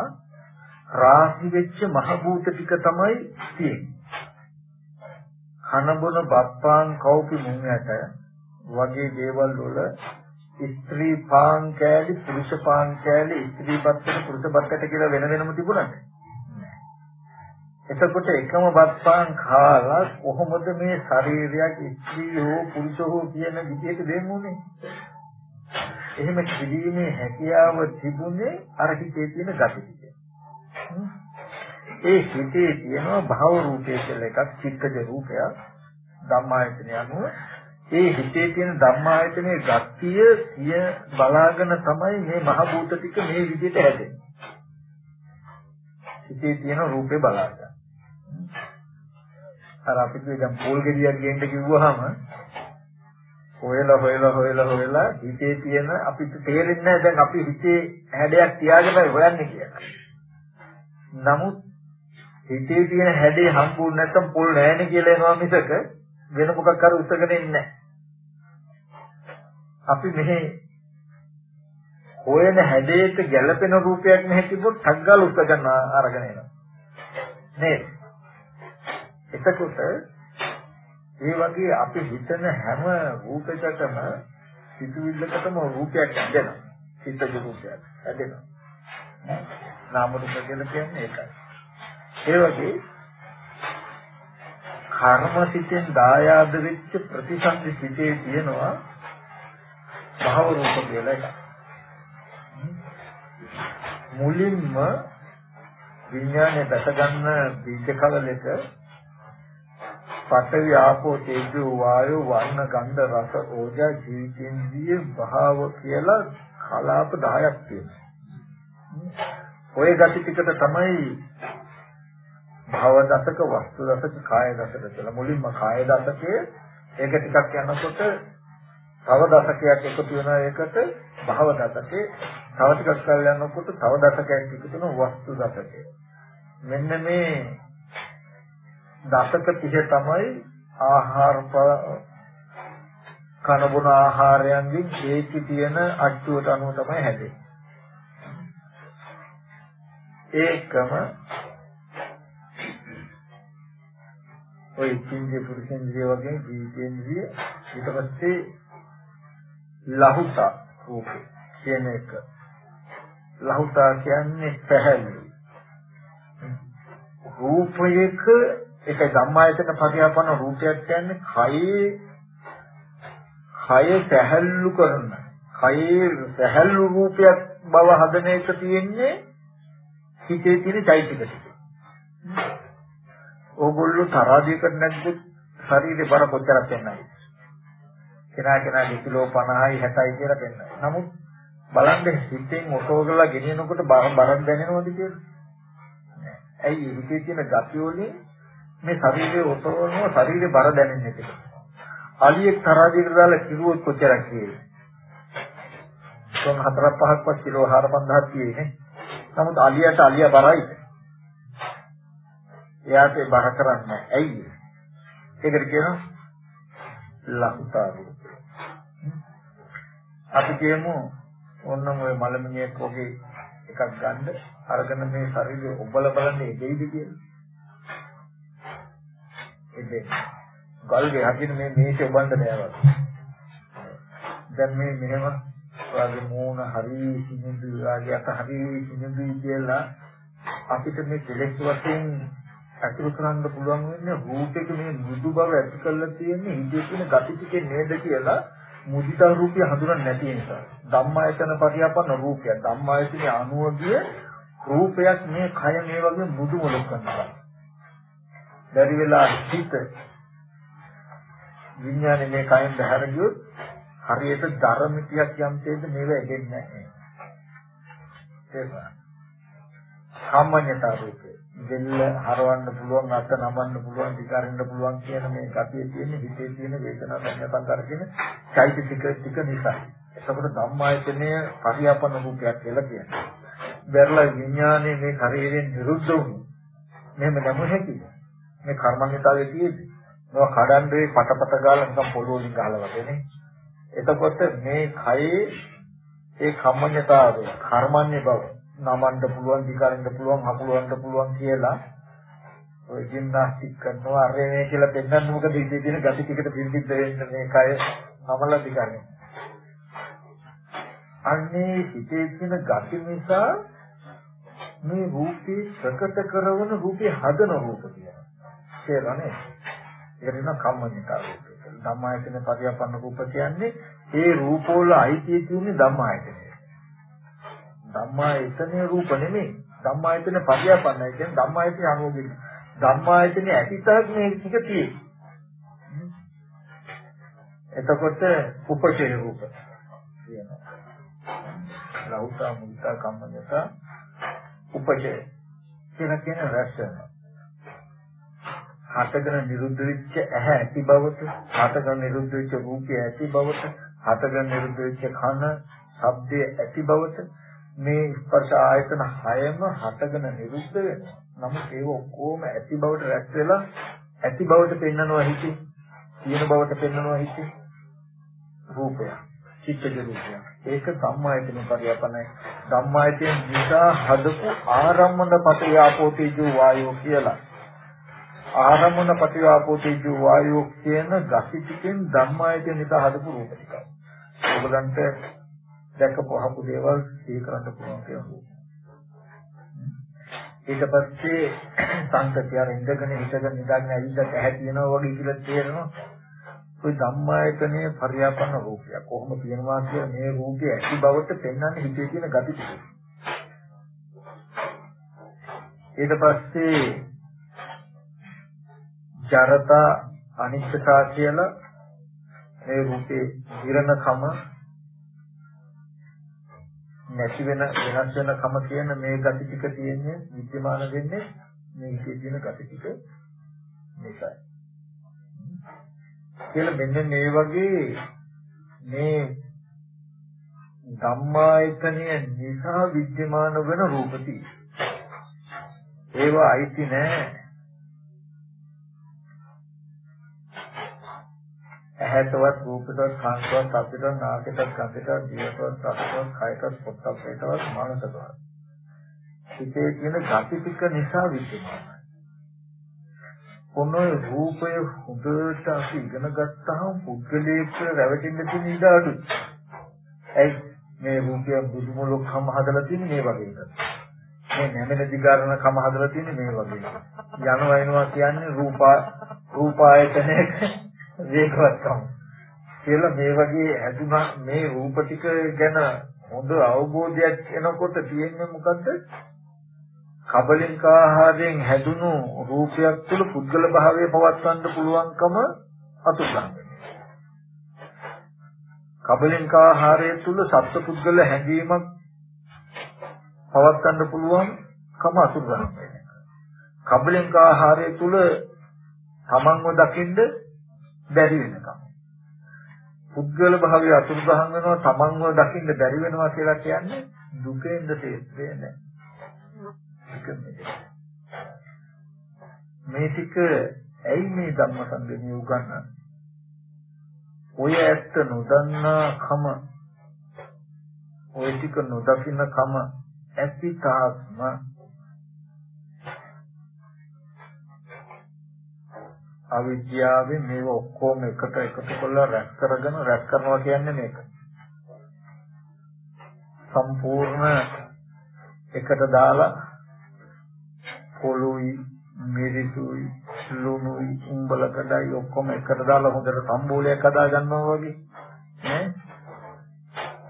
රාශි වෙච්ච මහ භූත ටික තමයි තියෙන්නේ. කන බොන බප්පාන් කවුපි මුං ඇට වගේ දේවල් වල ස්ත්‍රී පාන් කෑලි පුරුෂ පාන් කෑලි ස්ත්‍රී බත්තට පුරුෂ බත්තට කියලා වෙන වෙනම තිබුණාද? එතකොට එකම බත්පාන් කාලා කොහොමද මේ ශරීරයක් ස්ත්‍රී හෝ පුරුෂ හෝ කියන විදිහට දෙන්නේ? එහෙම කිරීමේ හැකියාව තිබුණේ අර හිතේ තියෙන gati. ඒ හිතේ තියෙනවා භව රූපය කියලා එකක් චිත්තජ රූපයක්. ධම්මායතනය අනුව ඒ හිතේ තියෙන ධම්මායතනයේ ගතිය සිය බලාගෙන තමයි මේ මහ භූත ටික මේ විදිහට හැදෙන්නේ. හිතේ තියෙන රූපේ බලාගෙන. අර අපිට දැන් පොල් ගෙඩියක් ගේන්න කිව්වහම හොයලා හොයලා හොයලා හොයලා හිතේ තියෙන අපිට තේරෙන්නේ නැහැ දැන් අපි හිතේ හැඩයක් තියාගෙන හොයන්නේ කියලා. නමුත් හිතේ තියෙන හැඩේ හම්බුනේ නැත්තම් පොල් නැහැනේ කියලා එනවා මිසක වෙන මොකක් හරි උත්තරගෙන ඉන්නේ නැහැ. අපි මෙහි හොයන හැඩයට ගැළපෙන රූපයක් නැහැ කිව්වොත් ටග්ගල උත්ත ගන්න අරගෙන එනවා. නේද? එතකොට ඒ වගේ අපි හිතන හැම රූපයකටම සිතුවිල්ලකටම රූපයක් ඇදෙනවා. සිතජ රූපයක් ඇදෙනවා. නාම රූප කියලා කියන්නේ ඒකයි. ඒ වගේ කර්ම සිතෙන් දායාද වෙච්ච ප්‍රතිසන්දි සිතේ තියෙනවා භව රූප කියලා එකක්. මුලින්ම විඥානය දැක ගන්න බීජ කවලෙක පඨවි ආපෝ තේජෝ වායෝ වර්ණ ගන්ධ රස ඕජා ජීවිතේන්ද්‍රිය භාව කියලා කලාප 10ක් තියෙනවා. ওই gati ටිකට තමයි භව දසක වස්තු දසක කාය දසක කියලා. මුලින්ම කාය දසකයේ ඒක ටිකක් යනකොට තව දසකයක් එකතු වෙන එකට භව දසකේ තව ටිකක් කල් යනකොට තව දසකයක් එකතු වෙන වස්තු දසකේ. මෙන්න මේ දසක 30 තමයි ආහාර කන බොන ආහාරයන්ගෙන් ඒකේ තියෙන අට්ටුවට අනුව තමයි හැදෙන්නේ. ඒකම ඔය චින්ජේ පුරුෂේන්ද්‍රිය වගේ ජීවිතේන්ද්‍රිය ඊට පස්සේ ලහුත රූප කියන එක. ලහුත කියන්නේ පැහැදිලි රූපයක ඒක ධම්මායතන පරිහපන රූපයක් කියන්නේ කයේ කය සැහැල්ලු කරන කයේ සැහැල්ලු රූපයක් බව හදන එක තියෙන්නේ හිතේ තියෙන চৈতසික ටික. ඕගොල්ලෝ තරාදියකට නැද්ද ශරීරේ බර කොච්චරක් වෙනවද? කෙනා කෙනා කිලෝ 50යි 60යි කියලා පෙන්නනවා. නමුත් බලන්න හිතෙන් ඔතෝගලා ගෙනියනකොට බර බරක් දැනෙනවද කියලා? ඇයි හිතේ තියෙන ගතිය වලින් මේ ශරීරයේ ඔසවනවා ශරීරේ බර දැනෙන්නේ කියලා. අලියෙක් තරාදියකට දාලා කිරුවොත් කොච්චරක් කියේ. තොන් හතරක් පහක්වත් කිලෝ 4500ක් කියේ නමුත් අලියට අලිය බරයි. එයාට බර කරන්නේ ඇයි? ඒකට කියනවා ලකුතාරු. අපි කියමු ඕනම ඔය මලමිණියක් වගේ එකක් ගන්න අරගෙන මේ ශරීරය ඔබල බලන්නේ දෙයිද කියලා. එන්නේ ගල්ගේ හදින මේ මේක උබන්න නෑවත් දැන් මේ මෙහෙම වාගේ මූණ හරි සිනිඳු වාගේ අත හරි සිනිඳුයි කියලා අපිට මේ කෙලෙස් වශයෙන් අතුරු කරන්න පුළුවන් වෙන්නේ රූපෙක මේ මෘදු බව ඇති කරලා තියෙන්නේ ඉන්දිය කියන gati ටිකේ නේද කියලා මුදිතා රූපය හඳුනන්නේ නැති නිසා ධම්මායතන පරියාපන්න රූපය ධම්මායතනේ අනුවගිය රූපයක් මේ කය මේ වගේ මෘදු මොලක් කරනවා බැරි වෙලා හිත විඥානේ මේ කයෙන් බහැර ගියොත් හරියට ධර්මිතියක් යම් තේද මේව එදෙන්නේ නැහැ. ඒක. සාමාන්‍යතා රූපේ දෙල්ල හරවන්න පුළුවන් අත නමන්න පුළුවන් විකරන්න පුළුවන් කියන මේ ගතිය තියෙන හිතේ තියෙන වේදනා සංඥා සංකාර කියන චෛතසික ටික නිසා. එතකොට ධම්මායතනය පරියාපන රූපයක් කියලා කියනවා. බැරලා විඥානේ මේ ශරීරයෙන් නිරුද්ධ වුණු. මෙහෙම නමු හැකියි. මේ කර්මන්‍යතාවයේ තියෙන්නේ. මේවා කඩන්නේ පටපට ගාලා නිකන් පොළොවලින් ගහලා වගේනේ. එතකොට මේ කයේ ඒ කම්මඤ්ඤතාවය කර්මන්නේ බව නමන්න පුළුවන්, විකරන්න පුළුවන්, හකුලවන්න පුළුවන් කියලා ඔය ජිම්නාස්ටික් කරනවා අරේ කියලා දෙන්නත් මොකද ඉතින් තියෙන gati ටිකට පිළිබිද්ද වෙන්න මේ කය නමලා දිගන්නේ. අන්නේ හිතේ තියෙන gati නිසා මේ රූපේ ප්‍රකට කරන රූපේ හදන රූප කියලා. කියලා නේ. ඒක නිසා කම්මඤ්ඤතා රූපය කියලා. ධම්මායතන පරිවපන්න රූප කියන්නේ ඒ රූපවල අයිතිය තියෙන්නේ ධම්මායතනය. ධම්මායතනේ රූප නෙමෙයි. ධම්මායතන පරිවපන්නයි කියන්නේ ධම්මායතන අනුෝගික. ධම්මායතනේ ඇතිතක් මේ ටික තියෙන්නේ. එතකොට උපචේ රූප කියනවා. ලෞතා මුත්තා කම්මනත උපචේ කියලා කියන රස හතගෙන නිරුද්ධ වෙච්ච ඇහැ ඇති බවට හතගෙන නිරුද්ධ වෙච්ච රූපය ඇති බවට හතගෙන නිරුද්ධ වෙච්ච කන ශබ්දය ඇති බවට මේ ස්පර්ශ ආයතන හයම හතගෙන නිරුද්ධ වෙනවා. නමුත් ඒක ඔක්කොම ඇති බවට රැස් වෙලා ඇති බවට පෙන්වනවා හිතේ. තියෙන බවට පෙන්වනවා හිතේ. රූපය. චිත්තජ රූපය. ඒක සම්මායතන පරියපනයි. ධම්මායතන නිසා හදපු ආරම්මන පටයාපෝ තේජෝ වායෝ කියලා. ආරම්මන පටයාපෝ තේජෝ වායෝ කියන ගති ටිකෙන් ධම්මායතන නිසා හදපු රූප ටික. ඔයගලන්ට දැකපහපු දේවල් සිහි කරන්න පුළුවන් කියලා. ඊට පස්සේ සංකතිය අර ඉඳගෙන හිටගෙන නිදාගෙන ඇවිල්ලා ඇහැ තියෙනවා වගේ කියලා තේරෙනවා. ওই ධම්මායතනයේ පරියාපන්න රූපය කොහොම තියෙනවා කියලා මේ රූපය ඇති බවට පෙන්වන්නේ හිතේ තියෙන gati ටික. ඊට පස්සේ ජරතා අනිත්‍යතා කියලා මේ රූපේ විරණ කම නැති වෙන වෙනස් වෙන කම කියන මේ gati ටික තියෙන්නේ විද්‍යමාන වෙන්නේ මේ හිතේ තියෙන gati ටික නිසායි. කියලා මෙන්න මේ වගේ මේ ධම්මායතනය නිසා විද්‍යමාන වෙන රූපති. ඒවා අයිති නෑ ඇහැටවත් රූපයටවත් කාන්තවත් ශබ්දයටවත් නාසයටවත් ගන්ධයටවත් දිවටවත් රසටවත් කයටවත් පොට්ටබ්බයටවත් මනසටවත් හිතේ තියෙන gati ටික නිසා විද්‍යමානයි. කොනෝයි රූපය හොඳට අපි ඉගෙන ගත්තාම පුද්ගලයෙක් රැවටෙන්න තියෙන ඉඩ අඩුයි. ඇයි මේ රූපය බුදුමලොක්කම හදලා තියෙන්නේ මේ වගේ එකක්. මේ නැමෙන දිගාරණ කම හදලා තියෙන්නේ මේ වගේ. යනවා එනවා කියන්නේ රූපා රූපායතනයක වේගවත්කම කියලා මේ වගේ හැදුනා මේ රූප ටික ගැන හොඳ අවබෝධයක් එනකොට තියෙන්නේ මොකද්ද? කබලින්ක ආහාරයෙන් හැදුණු රූපයක් තුළ පුද්ගල භාවය පවත්වන්න පුළුවන්කම අතුරුදහන් කබලින්ක ආහාරය තුළ සත්ව පුද්ගල හැඟීමක් පවත්වන්න පුළුවන්කම අතුරුදහන් වෙනවා. කබලින්ක ආහාරය තුළ තමන්ව දකින්න බැරි වෙනකම්. පුද්ගල භාවය අතුරුදහන් වෙනවා තමන්ව දකින්න බැරි වෙනවා කියලා කියන්නේ දුකෙන්ද තේස්සේ නැහැ. මේ ටික ඇයි මේ ධම්ම සංගමයේ උගන්වන්නේ? ඔය ඇත්ත නොදන්නා කම ඔය ටික නොදකින්න කම ඇති තාක්ම අවිද්‍යාවෙන් මේව ඔක්කොම එකට එකතු කරලා රැස් කරගෙන රැස් කරනවා කියන්නේ මේක. සම්පූර්ණ එකට දාලා පොළොයි මිරිසුයි ලුණුයි උඹලකඩයි ඔක්කොම එකට දාලා හොඳට සම්බෝලයක් හදා ගන්නවා වගේ. නේ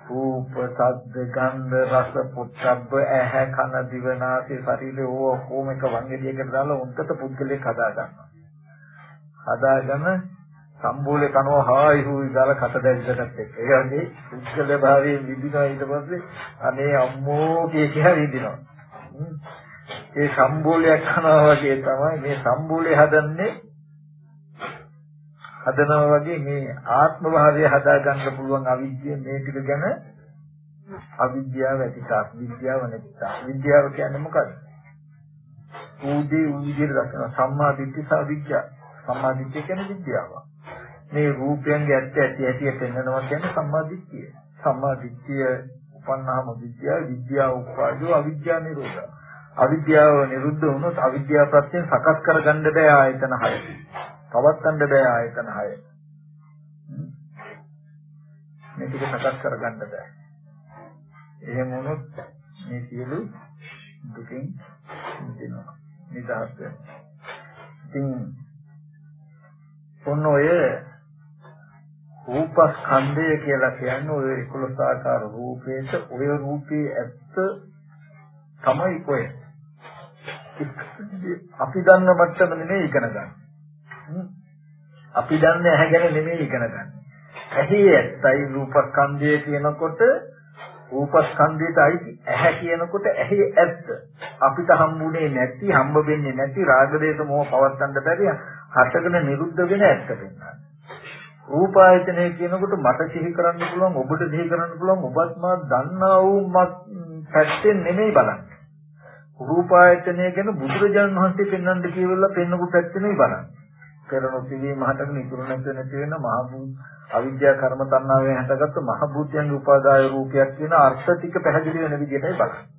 රූප සද්ද ගන්ධ රස පුච්ඡබ්බ ඇහැ කන දිව නාසය ශරීරය ඕ ඔක්කොම එක වංගෙඩියකට දාලා හොඳට පුද්ගලෙක් හදා ගන්නවා. හදාගෙන සම්බෝලේ කනවා හායි හුයි දාලා කට දැල්ලටත් එක්ක. ඒ වගේ උච්චල භාවයේ විඳිනවා ඊට පස්සේ අනේ අම්මෝ කිය කිය විඳිනවා. ඒ සම්බෝලයක් කනවා වගේ තමයි මේ සම්බෝලේ හදන්නේ හදනවා වගේ මේ ආත්ම භාවය හදා ගන්න පුළුවන් අවිද්‍යාව මේ ටික ගැන අවිද්‍යාව ඇතිතාක් විද්‍යාව නැතිතාක් විද්‍යාව කියන්නේ මොකක්ද? ඌදී ඌදී දක්වන සම්මා දිට්ඨි සහ විද්‍යාව සම්මාදිට්ඨිය කියන්නේ විද්‍යාව. මේ රූපයන්ගේ ඇත්ත ඇති ඇති පෙන්වනවා කියන්නේ සම්මාදිට්ඨිය. සම්මාදිට්ඨිය උපන්නාම විද්‍යාව විද්‍යාව උපාදෝ අවිද්‍යාව නිරෝධ. අවිද්‍යාව නිරුද්ධ වුණොත් අවිද්‍යාව ප්‍රත්‍යයෙන් සකස් කරගන්න බෑ ආයතන 6. පවත්වන්න බෑ ආයතන 6. මේ ටික සකස් කරගන්න බෑ. එහෙම වුණොත් මේ සියලු දුකින් මිදෙනවා. නිදහස් වෙනවා. ඉතින් ඔන්න ඔය රූපස්කන්ධය කියලා කියන්නේ ඔය 11 ආකාර රූපේට ඔය රූපේ ඇත්ත තමයි ඔය. අපි දන්න මට්ටම නෙමෙයි ඉගෙන ගන්න. අපි දන්නේ ඇහැ ගැන නෙමෙයි ඉගෙන ගන්න. ඇහි ඇත්තයි රූපස්කන්ධය කියනකොට රූපස්කන්ධයට අයිති ඇහැ කියනකොට ඇහි ඇත්ත අපිට හම්බුනේ නැති හම්බ වෙන්නේ නැති රාගදේශ මොහ පවත්තන්න බැරි හටගෙන නිරුද්ධ වෙන ඇත්ත පෙන්වන්නේ රූපායතනය කියනකොට මට සිහි කරන්න පුළුවන් ඔබට සිහි කරන්න පුළුවන් ඔබත් මා දන්නා වූ පැත්තෙන් නෙමෙයි බලන්නේ. රූපායතනය ගැන බුදුරජාණන් වහන්සේ පෙන්වන්න කියලා පෙන්වපු පැත්ත නෙමෙයි බලන්නේ. කරනු පිළි මහතක නිකුරු නැති නැති වෙන මහ අවිද්‍යා කර්ම තණ්හාවෙන් හටගත්තු මහ භූතයන්ගේ උපාදාය රූපයක් කියන අර්ථ ටික පැහැදිලි වෙන විදිහටයි බලන්නේ.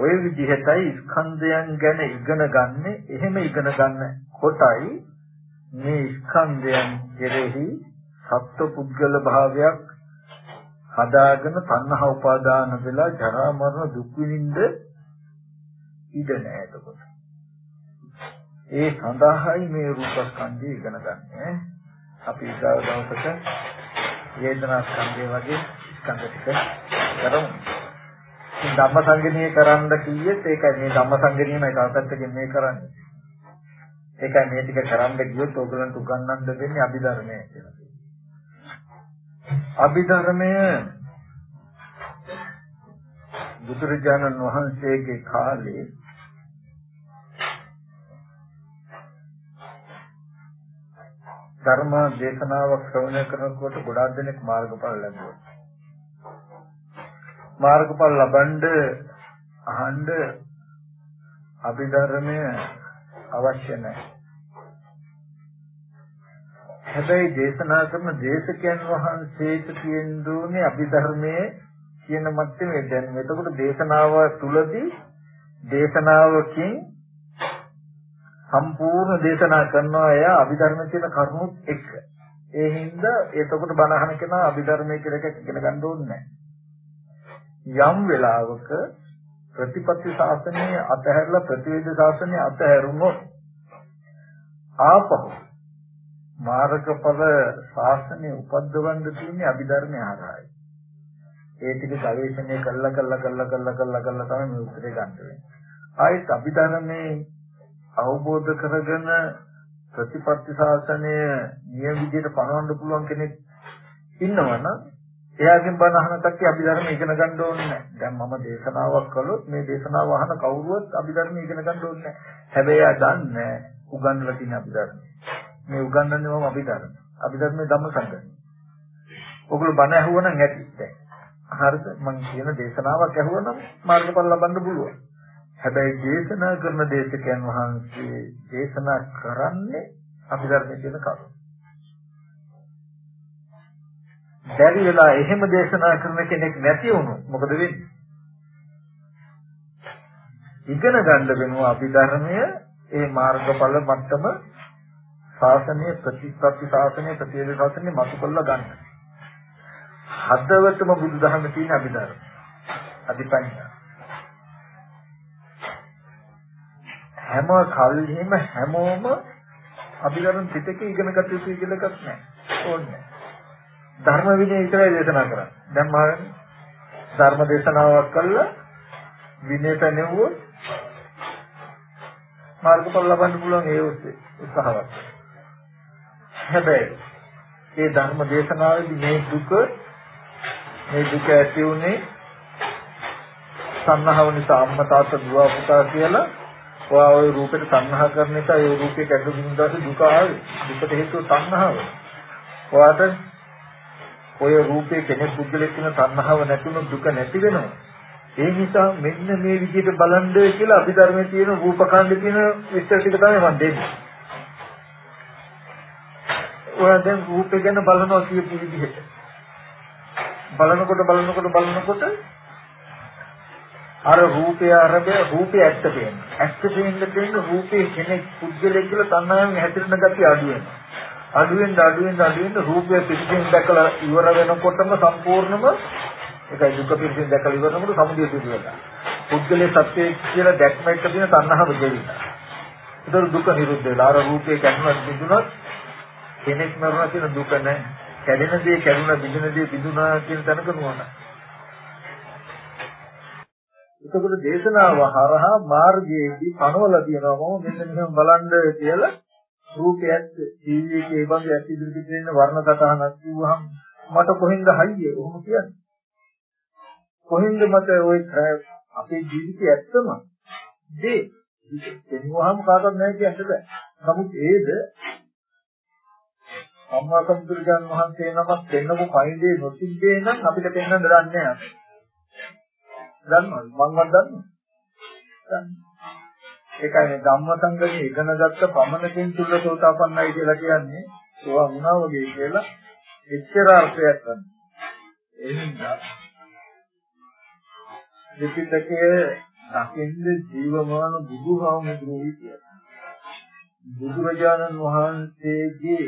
ওই විදිහටයි ස්කන්ධයන් ගැන ඉගෙන ගන්න, එහෙම ඉගෙන ගන්න කොටයි මේ ස්කන්ධයන් කෙරෙහි සත්ව පුද්ගල භාවයක් හදාගෙන තණ්හා උපාදාන වෙලා ජරා මරණ දුක් විඳින්න ඉඩ නැහැ එතකොට. ඒ සඳහායි මේ රූපස්කන්ධය ඉගෙන ගන්න. අපි ඊගාව දවසට වේදනා ස්කන්ධය වගේ ස්කන්ධ ටික කරමු. ඉතින් ධම්මසංගණීය කරන්න කීයත් ඒකයි මේ ධම්මසංගණීයමයි තවපැත්තකින් මේ කරන්නේ. ඒකයි මේ ටික කරන්න ගියොත් ඕගලන්ට උගන්වන්න දෙන්නේ අභිධර්මය කියලා. අභිධර්මය බුදුරජාණන් වහන්සේගේ කාලේ ධර්ම දේශනාවක් ශ්‍රවණය කරනකොට ගොඩාක් දෙනෙක් මාර්ගඵල ලැබුවා. මාර්ගඵල ලබනද අහන්න අභිධර්මය අවශ්‍ය නැහැ. හැබැයි දේශනා කරන දේශකයන් වහන්සේට කියන දුන්නේ අභිධර්මයේ කියන මට්ටමේ දැන් එතකොට දේශනාව තුලදී දේශනාවකින් සම්පූර්ණ දේශනා කරනවා එයා අභිධර්ම කියන කරුණුත් එක්ක. ඒ හින්දා එතකොට බණ අහන කෙනා අභිධර්මයේ කියලා එකක් ඉගෙන ගන්න ඕනේ යම් වෙලාවක ප්‍රතිපත්ති ශාසනය අතහැරලා ප්‍රතිවේද ශාසනය අතහැරුණොත් ආපහු මාර්ගඵල ශාසනය උපද්දවන්න තියෙන්නේ අභිධර්මය හරහායි. ඒ ටික ගවේෂණය කළා කළා කළා කළා කළා කළා තමයි මේ උත්තරේ ගන්න වෙන්නේ. ආයෙත් අභිධර්මයේ අවබෝධ කරගෙන ප්‍රතිපත්ති ශාසනය නියම විදිහට පනවන්න පුළුවන් කෙනෙක් ඉන්නවනම් එයාගෙන් බණ අහන කට්ටිය අභිධර්ම ඉගෙන ගන්න ඕනේ නැහැ. දැන් මම දේශනාවක් කළොත් මේ දේශනාව අහන කවුරුවත් අභිධර්ම ඉගෙන ගන්න ඕනේ නැහැ. හැබැයි එයා දන්නේ උගන්වලා තියෙන අභිධර්ම. මේ උගන්වන්නේ මම අභිධර්ම. අභිධර්මයේ ධම්ම සංගම. ඔගොල්ලෝ බණ ඇහුවනම් ඇති දැන්. හරිද? මම කියන දේශනාවක් ඇහුවනම් මාර්ගඵල ලබන්න පුළුවන්. හැබැයි දේශනා කරන දේශකයන් වහන්සේ දේශනා කරන්නේ අභිධර්ම කියන කරුණ. බැරි වෙලා එහෙම දේශනා කරන කෙනෙක් නැති වුණොත් මොකද වෙන්නේ? ඉගෙන ගන්න වෙනවා අභිධර්මය ඒ මාර්ගඵල මට්ටම ශාසනීය ප්‍රතිපත්ති ශාසනීය ප්‍රතිවේද ශාසනීය මතු කරලා ගන්න. හදවතම බුදුදහමේ තියෙන අභිධර්ම. අධිපඤ්ඤා හැම කල්හිම හැමෝම අභිධර්ම පිටකේ ඉගෙන ගත යුතුයි කියලා එකක් නැහැ. ඕනේ. ධර්ම විනය විතරයි දේශනා කරන්නේ. දැන් මම ධර්ම දේශනාවක් කළා විනයට නෙවුවොත් මාර්ගඵල ලබන්න පුළුවන් ඒ ඔස්සේ උත්සාහවත්. හැබැයි මේ ධර්ම දේශනාවේදී මේ දුක මේ දුක ඇති උනේ සන්නහව නිසා අම්මා තාත්තා දුව පුතා කියලා ඔයා ওই රූපෙට තණ්හා කරන නිසා ඒ රූපේ කැඩු ගින්න දවසේ දුක ආවේ. දුකට හේතුව තණ්හාව. ඔයාට ඔය රූපේ කෙනෙක් පුද්ගලෙක් වෙන තණ්හාව නැතුණු දුක නැති වෙනවා. ඒ නිසා මෙන්න මේ විදිහට බලන්න කියලා අභිධර්මයේ තියෙන රූපකාණ්ඩ තියෙන විස්තර ටික තමයි මම දෙන්නේ. ඔයා දැන් රූපේ ගැන බලනවා කියපු විදිහට. බලනකොට බලනකොට බලනකොට අර රූපය අරබය රූපය ඇත්ත පේනවා. ඇත්ත පේන්න පේන්න රූපේ කෙනෙක් පුද්ගලෙක් කියලා තණ්හාවෙන් හැදිරෙන ගතිය අඩු වෙනවා. අඩු වෙන අඩු වෙන අඩු වෙන රූපය පිටින් දැකලා ඉවර වෙනකොටම සම්පූර්ණම ඒකයි දුක පිටින් දැකලා ඉවර වෙනකොට සමුදය සිදු වෙනවා. පුද්ගලයේ සත්‍යය කියලා දැක්ම එක තියෙන තණ්හාව ගෙවිලා. ඒතර දුක නිරුද්ධ වෙලා අර රූපේ කැඩුනත් බිඳුනත් කෙනෙක් මරණ කියන දුක නැහැ. කැඩෙන දේ කැඩුනා බිඳුන දේ බිඳුනා කියන තැනක නුවණ. එතකොට දේශනාව හරහා මාර්ගයේදී පනවලා තියෙනවා මම මෙන්න මෙහෙම බලන්න කියලා රූපයත් ටීවී එකේ බඳු ඇස් ඉදිරියට දෙන්න වර්ණ සටහනක් කිව්වහම මට කොහෙන්ද හයිය? කොහොම කියන්නේ. කොහෙන්ද මට ওই අපේ ජීවිතය ඇත්තම? දේ. දෙන්නුවාම කාටවත් නැහැ කියන්න බෑ. නමුත් ඒද සම්මා සම්බුදුරජාන් වහන්සේ නමක් දෙන්නකො කයිදේ නොතිබ්බේ නම් අපිට පෙන්වන්න දන්නේ නැහැ. දන්නවද? මංවත් දන්නවා. ඒකයි මේ ධම්මසංගමයේ ඉගෙනගත්ත පමණකින් සුල්ලසෝතාපන්නයි කියලා කියන්නේ ඒවා වුණා වගේ කියලා එච්චර අර්ථයක් ගන්න. එහෙනම් ත්‍රිපිටකයේ දකින්න ජීවමාන බුදුහාමුදුරුවෝ කියලා. බුදුරජාණන් වහන්සේගේ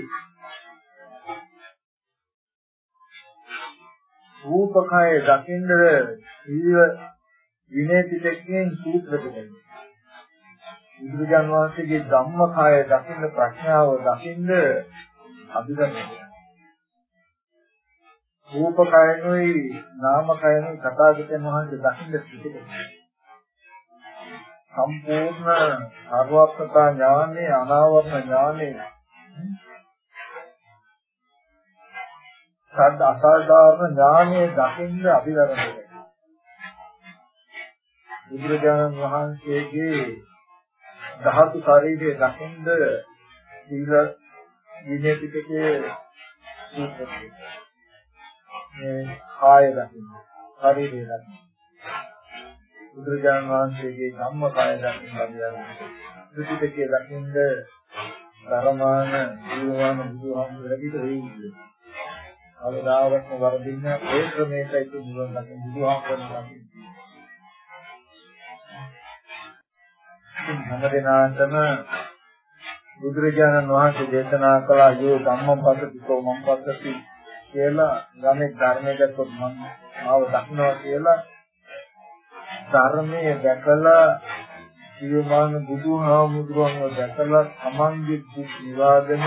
රූපකය දකින්න ජීව විනය පිටකයෙන් සූත්‍ර දෙන්නේ. බුදුරජාන් වහන්සේගේ ධම්මකාය දකින්න ප්‍රඥාව දකින්න අභිධර්මය. රූපකයනොයි නාමකයනොයි කථාගතයන් වහන්සේ දකින්න පිටිකේ. සම්පූර්ණ සර්වඥතා ඥානෙ අනාවරණ ඥානෙ සද්ද අසාධාරණ ඥානෙ දකින්න අභිධර්මය. බුදුරජාණන් වහන්සේගේ ධාතු ශරීරයේ දකින්ද සීල විනය පිටකයේ සූත්‍රය. මේ කාය දකින්න ශරීරය දකින්න. බුදුරජාණන් වහන්සේගේ ධම්ම කාය දකින්න ලැබියන්නේ. පිටකයේ දකින්ද ධර්මාන ජීවමාන බුදුහාමුදුරුවෝ වෙයි. අවදාවත්ම වරදින්න ඒ ක්‍රමයටයි තුමුලන් දකින්න හැම දිනාටම බුදුරජාණන් වහන්සේ දේශනා කළා යෝ ධම්මපස්සති සෝ මම්පස්සති කියලා ගමේ ධර්මයේ දැක්කොත් මම මාව දක්නවා කියලා ධර්මයේ දැකලා ජීවමාන බුදුහාමුදුරන්ව දැකලා තමන්ගේ දුක් නිවාදන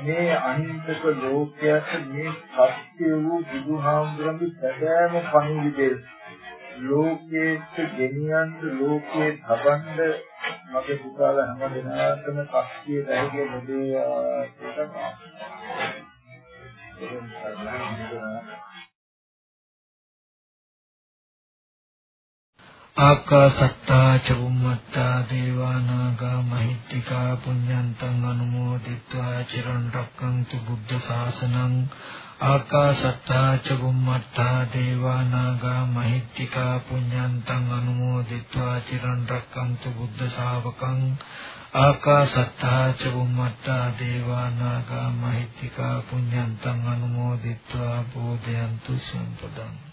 මේ අහිංසක ලෝකයට මේ සත්‍ය වූ බුදුහාමුදුරන්ගේ සැබෑම පණිවිඩය ලෝකයට ගෙනියන්න ලෝකයේ හබන්න මගේ පුතාල හැම දිනකටම ශක්තිය දැරිය ලැබේවා කියලා ආකාසත්තා චුම්මත්තා දේවානාගා මහිත්‍තිකා පුඤ්ඤන්තං අනුමෝදිත්වා චිරන් රක්කන්තු බුද්ධ ශාසනං ආකාසත්තා ච බුම්මත්තා දේවා නාග මහිත්‍තිකා පුඤ්ඤන්තං අනුමෝදිත්වා චිරන් රැක්කන්තු බුද්ධ ශාවකං ආකාසත්තා ච බුම්මත්තා දේවා නාග මහිත්‍තිකා පුඤ්ඤන්තං අනුමෝදිත්වා බෝධයන්තු සම්පදං